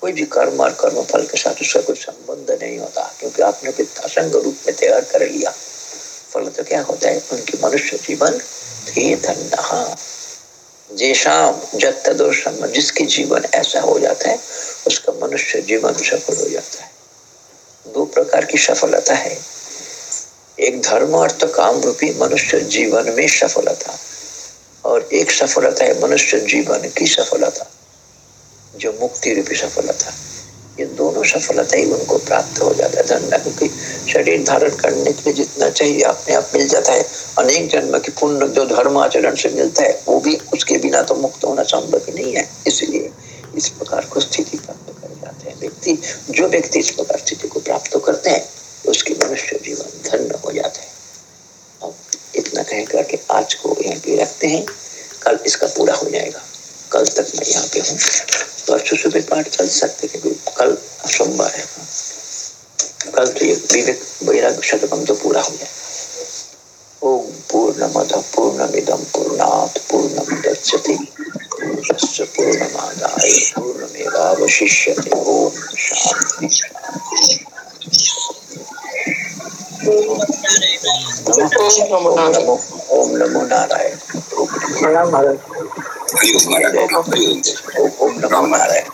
कोई भी कर्म और कर्म फल के साथ उसका कोई संबंध नहीं होता, क्योंकि आपने असंग रूप में तैयार कर लिया। फल तो क्या होता है? उनकी मनुष्य जीवन थे धन्य जिसकी जीवन ऐसा हो जाता है, उसका मनुष्य जीवन सफल हो जाता है। दो प्रकार की सफलता है। एक धर्म अर्थ काम रूपी मनुष्य जीवन में सफलता। और एक सफलता है, मनुष्य जीवन की सफलता, जो मुक्ति रूपी सफलता। ये दोनों सफलता ही उनको प्राप्त हो जाता है। धन क्योंकि शरीर धारण करने के लिए जितना चाहिए, अपने आप मिल जाता है। अनेक जन्म की पुण्य जो धर्म आचरण से मिलता है, वो भी उसके बिना तो मुक्त होना संभव ही नहीं है। इसलिए इस प्रकार को स्थिति प्राप्त कर जाते हैं। व्यक्ति, जो व्यक्ति इस प्रकार स्थिति को प्राप्त करते हैं, उसकी मनुष्य जीवन धन्य हो जाता है। इतना कहेगा कि आज को यहाँ पे रखते हैं। कल इसका पूरा हो जाएगा। कल तक मैं यहाँ पे हूँ। परसों तो सुबह पाठ चल सकते क्योंकि कल सोमवार है। कल तो ये विवेक वैराग शतकम तो पूरा हो जाए ओम पूर्णमद पूर्णमिदम पूर्णात पूर्णमुदच्यते पूर्णस्य पूर्णमादाय ओम शांति नमो नारायण ओम नमो नारायण प्रणाम महाराज ओम नमो नारायण